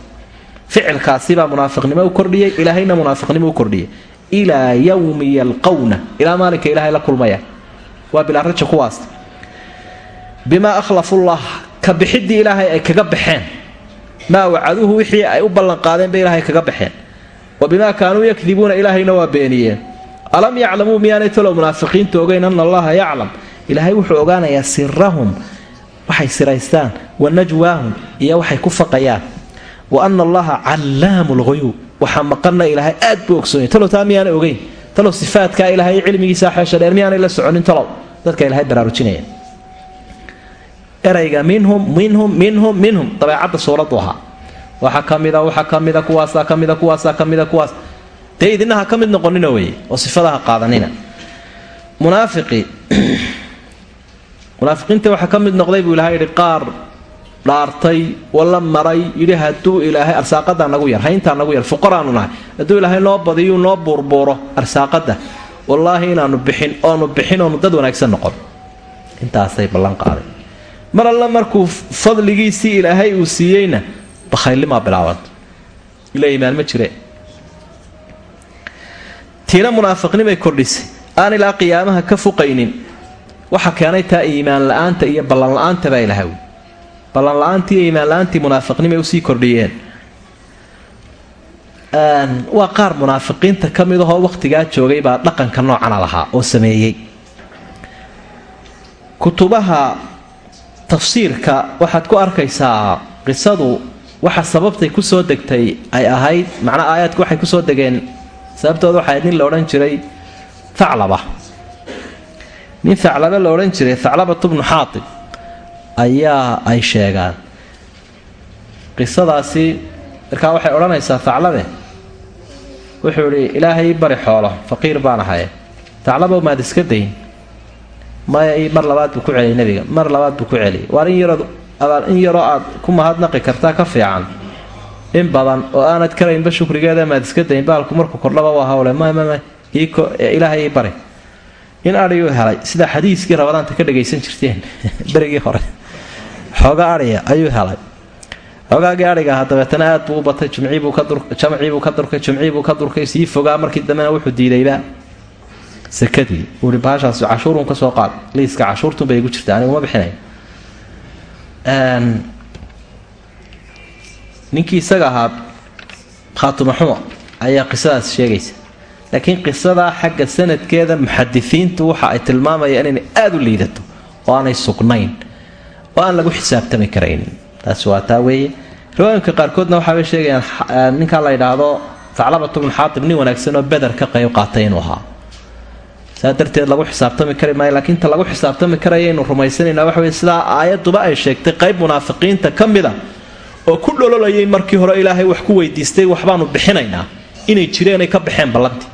Ficilkaasibaa munaafiqnimo u kordhiyey. Ilaahayna munaafiqnimo u kordhiyay ilaa yowmi yalqowna ilaa maalinka ilaahay la kulmaya. Waa bilaaraja kuwaas bimaa akhlafullah ka bixiddii ilaahay ay kaga baxeen maa wacaduhu wixii ay u ballanqaadeen bay ilaahay kaga baxeen. Wa bimaa kaanuu yakdibuuna ilaahayna waa beeniyeen. Alam yaclamuu miyaanay talow munaafiqiinta ogeyn ana allaha yaclam? Ilaahay wuxuu ogaanayaa sirahum waxay siraystaan wa najwaahum iyo waxay ku faqayaan. Wa ana allaha callaamu lhuyuub waxaa maqanna ilaahay aad buu ogsoonay. Talow taa miyaanay ogeyn? Talow sifaadkaa ilaahay cilmigiisa xeesha dheer miyaanay la soconin talow? Dadka ilahay baraarujinaya erayga minhum minhum minhum minhum. Dabeecadda suuraddu ahaa. Waxa ka mida waxa ka mida kuwaasaa ka mida kuwaasaa ka mida kuwaas. Dee idinaha ka mid noqonina weye oo sifadaha qaadanina. Munaafiqii *clears throat* munaafiqiinta waxaa ka mid noqday buu ilahay yidhi qaar dhaartay wala maray yidhi hadduu ilaahay arsaaqada nagu yar hayntaa nagu yar fuqaraanu nahay. Hadduu ilaahay noo badiyuu noo buurbuuro arsaaqada wallaahi inaanu bixin oonu bixin oonu dad wanaagsan noqon. Intaasay ballan qaaday mar alla markuu fadligiisii ilaahay uu siiyeyna bakhaylnimaa bilaabanta ila iimaan ma jire. Tiina munaafiqnimay kordhisay. Aan ilaa qiyaamaha ka fuqaynin waxa keenay taa iimaan la'aanta iyo ballan la'aanta baa ilahaw ballan la'aantii iyo iimaan la'aantii munaafiqnimay u sii kordhiyeen. Waa qaar munaafiqiinta ka mid ahoo wakhtigaa joogay baa dhaqanka noocana lahaa oo sameeyey. Kutubaha tafsiirka waxaad ku arkaysaa qisadu waxa sababtay ku soo degtay ay ahayd macnaa aayaadku waxay ku soo degeen sababtooda waxay nin la odhan jiray thaclaba. Nin thaclaba la odhan jiray thaclabatu bnu xaatib ayaa ay sheegaan. Qisadaasi markaa waxay odhanaysaa thaclabe wuxuu idhi ilaahay bari xoolo faqiir baan ahaye thaclabow maad iska dayn maya mar labaad buu ku celiyay nebiga. Mar labaad buu ku celiyay waar in yaroo aad ku mahadnaqi kartaa ka fiican. In badan oo aanad karaynba shukrigeeda maad iska dayn baalku markuu kordhaba waa hawle. Mmmm ilaahay ii bari. In adhiyuu helay sida xadiiskii rabadaanta ka dhagaysan jirteen *laughs* berigii hore. Xooga adhiya ayuu helay. Xoogaagii adhiga aha dabeetana aad buu u batay jumciibuu ka durkay jumciibuu ka durkay sii fogaa markii dambena wuxuu diidayba sakadii uui baashaas cashuurun ka soo qaad liiska cashuurtunbay igu jirta aniguma bixinay. Ninkii isaga ahaa khaatumaxumo ayaa qisadaas sheegaysa. Laakiin qisadaa xagga sanadkeeda muxadisiintu waxa ay tilmaamayaan inay aada u liidato oo aanay sugnayn oo aan lagu xisaabtami karaynin taasi waa taa weeye. Riwaayinka qaarkoodna waxaabay sheegayaan ninkaa la yidhaahdo thaclabatu bnu xaatib nin wanaagsan oo beder ka qayb qaatay inuu ahaa saa darteed lagu xisaabtami kari maayo laakiin ta lagu xisaabtami karayaynu rumaysanayna waxa wey sidaa aayaduba ay sheegtay qayb munaafiqiinta ka mida oo ku dhololayay markii hore ilaahay wax ku weydiistay waxbaanu bixinaynaa. Inay jireenay ka baxeen ballantii.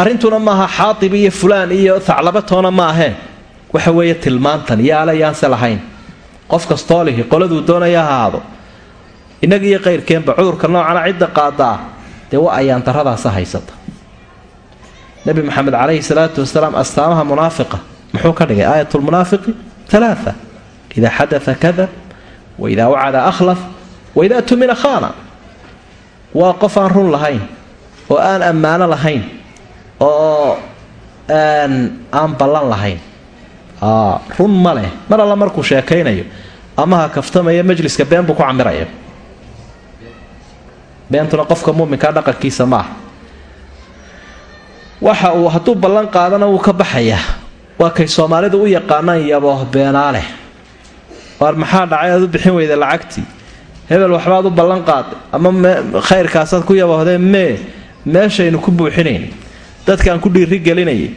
Arrintuna maaha xaatib iyo fulaan iyo thaclabatoona ma aheen waxa weeye tilmaantan yaale yaanse lahayn. Qof kastoo lihi qoladuu doonaya ha ahaado. Innaga iyo qayrkeenba cudurka noocana cidda qaadaa dee wa ayaan daradaasa haysata nabi maxamed calayhi salaatu wasalaam astaamaha munaafiqa. Muxuu ka dhigay aayat lmunaafiqi alaaa idaa xadaa kadab waidaa wacada akhlaf waidaa tumina khaana. Waa qof aan run lahayn oo aan ammaano lahayn oo aan ballan lahayn. Run ma leh. Mar alla markuu sheekaynayo ama ha kaftamayo majliska been buu ku camiraya. Beentuna qofka muminkaa dhaqankiisa maaha waxa uu hadduu ballan qaadana wuu ka baxayaa waa kay soomaalidu u yaqaanaan yabooh beenaaleh waar maxaa dhacay? Aad u bixin weyda lacagtii. Hebel waxbaad u ballan qaaday ama khayrkaasaad ku yaboohdeen mee meeshaynu ku buuxinayn. Dadkaan ku dhiiri gelinayay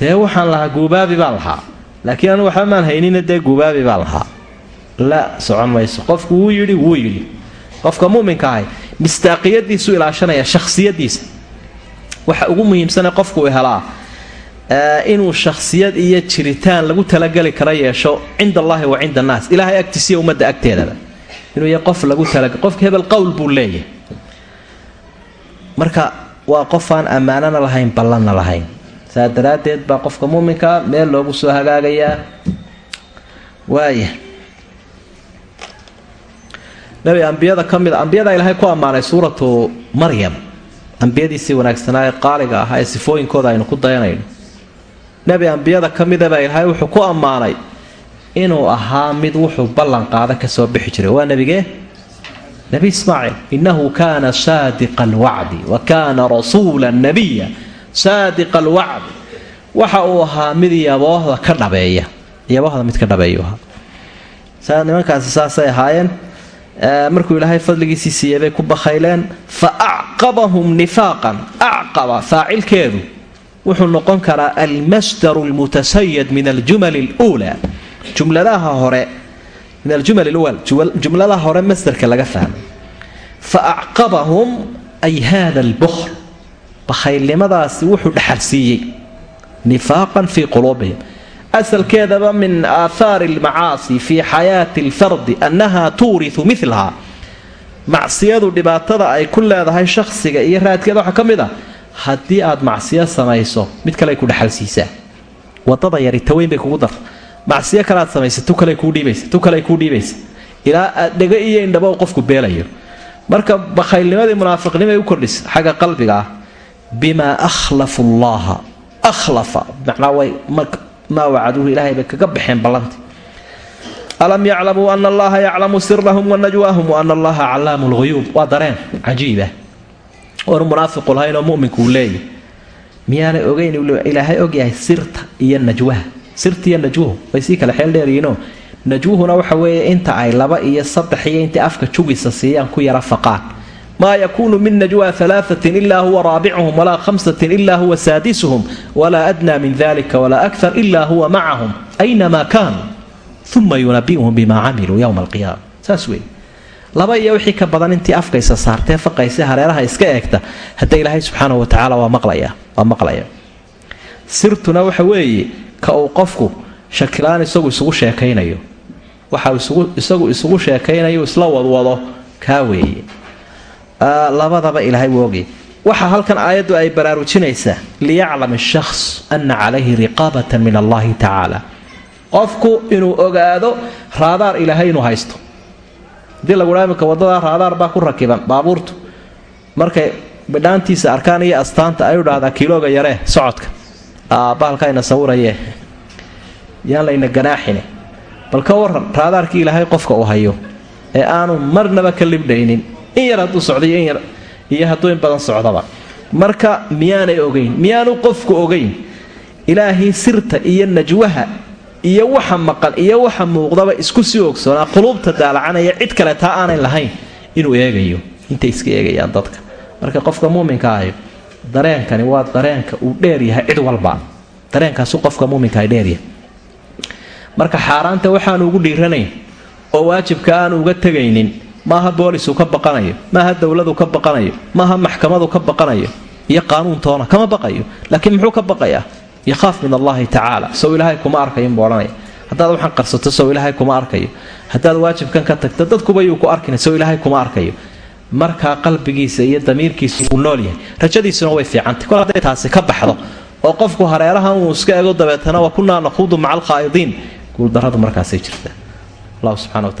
dee waxaan lahaa guubaabi baan lahaa. Laakiin anu waxba maan haynina dee guubaabi baan lahaa. La socon mayso. Qofku wuu yidhi wuu yidhi. Qofka muminka ahay mistaaqiyadiisu ilaashanaya shakhsiyadiisa waxa ugu muhiimsane qofku helaa inuu shakhsiyad iyo jiritaan lagu talageli kara yeesho cinda allaahi wa cinda annaas ilaahay agtiisiiyo ummadda agteedaba inuu qof lagu qofka hebel qowl buu leeyahay. Marka waa qof aan ammaanana lahayn ballanna lahayn. Saa daraaddeed baa qofka muuminkaa meel loogu soo hagaagayaa. Waaya nabi ambiyada ka mid ambiyada ilaahay ku ammaanay suuratu maryam ambiyadiisii wanaagsanaa ee qaaliga ahaa ee sifooyinkooda aynu ku dayanayno. Nebi ambiyada ka midaba ilaahay wuxuu ku ammaanay inuu ahaa mid wuxuu ballan qaada ka soo bixi jiray. Waa nebigee nebi ismaaciil innahu kaana saadiqa alwacdi wa kaana rasuula nabiya. Saadiqa alwacdi waxa uu ahaa mid yaboohda ka dhabeeya. Yaboohda mid ka dhabeeyu ahaa. Nimankaasi saasay ahaayeen markuu ilaahay fadligiisii siiyey bay ku bakhayleen fa acqabahum nifaaqan. Acqaba faacilkeedu wuxuu noqon karaa almasdaru lmutasayad min aljumali luulaa jumladaha hore min aljumal lwal jumladaha hore masdarka laga fahmay fa acqabahum ay hada albukhl bakhaylnimadaasi wuxuu dhaxalsiiyey nifaaqan fii quluubihim asalkeedaba min aathaari almacaasi fii xayaati alfardi annaha tuuriu milaha macsiyadu dhibaatada ay ku leedahay shakhsiga iyo raadkeeda waxaa ka mid ah haddii aad macsiyo samayso mid kale ku dhexalsiisaa waddada yari taweyn bay kugu darta macsiyo kaleaad samaysa tu kale kuu dhiibaysa tu kale kuu dhiibaysa. Ilaa dhego iyo indhabo qofku beelayo. Marka bakhaylnimadii munaafiqnimay u kordhisa xagga qalbiga ah bimaa akhlafu llaha. Akhlafa macnaa way maa wacaduuhu ilaahay bay kaga baxeen ballantii. Alam yaclamuu ana allaha yaclamu sirahum wanajwaahum waana allaha callaamu lhuyuub waa dareen cajiibah oonu munaafiqu lahayn oo muminku uu leeyahy miyaanay ogeyn ilaahay ogyahay sirta iyo najwaha sirta iyo najwuhu way sii kale xeel dheeryihiinoo najwuhuna waxa weeye inta ay laba iyo saddex iyo intay afka jugisa siiyaan ku yara faqaan maa yakuunu min najwa alaatin ilaa huwa raabicuhum walaa khamsatin ilaa huwa saadisuhum walaa adnaa min dalika walaa akar ilaa huwa macahum aynamaa kaanuu uma yunabiuhum bimaa camiluu yowma alqiyaama saas laba iyo wixii ka badan intii afkaysa saartee faqaysa hareeraha iska eegta hadda ilaahay subxaana wa tacaala waa maqlaya waa maqlaya sirtuna waxa weeye ka uu qofku shakilaan isagu isugu sheekaynayo. Waxa isagu isugu sheekaynayo isla wadwado kaa weeye labadaba ilaahay wuu ogay waxa halkan aayaddu ay baraarujinaysaa liyaclam shakhs ana calayhi riqaabatan min allahi tacaala qofku inuu ogaado raadaar ilaahay inuu haysto. Hadii lagudhaa imika waddada raadaar baa ku rakiban baabuurtu. Markay bidhaantiisa arkaan iyo astaanta ayuu dhahdaa kilooga yaree socodka. Bahalkayna sawiraye yaan layna ganaaxine. Bal ka waran raadaarkii ilaahay qofka uu hayo ee aanu marnaba ka libdhaynin in yar hadduu socday in yar iyo hadduu in badan socdaba marka miyaanay ogeyn miyaanu qofku ogeyn ilaahii sirta iyo najwaha iyo waxa maqan iyo waxa muuqdaba isku sii ogsoonaa quluubta daalacanaya cid kale taa aanay lahayn inuu eegayo intay iska eegayaan dadka. Marka qofka muuminka ahi dareenkani waa dareenka uu dheeryahay cid walba. Dareenkaasu qofka muuminka ay dheeryahay marka xaaraanta waxaanu ugu dhiiranayn oo waajibka aanu uga tegaynin maaha boolisuu ka baqanayo maaha dowladu ka baqanayo maaha maxkamadu ka baqanayo iyo qaanuuntoona kama baqayo laakiin muxuu ka baqayaa yakhaaf min allahi tacaala. Sow ilaahay kuma arkayo inbuu odhanaya. Haddaad waxaan qarsato sow ilaahay kuma arkayo. Haddaad waajibkan ka tagto dadkuba ku arkina sow ilaahay kuma arkayo. Markaa qalbigiisa iyo damiirkiisa uu nool yahay. Rajadiisuna way fiicantay kol hadday taasi ka baxdo oo qofku hareerahan uu iska ego dabeetana wa kunaa naquudu maca alkhaa'idiin guuldarradu markaasay jirtaa. Allah subxana wa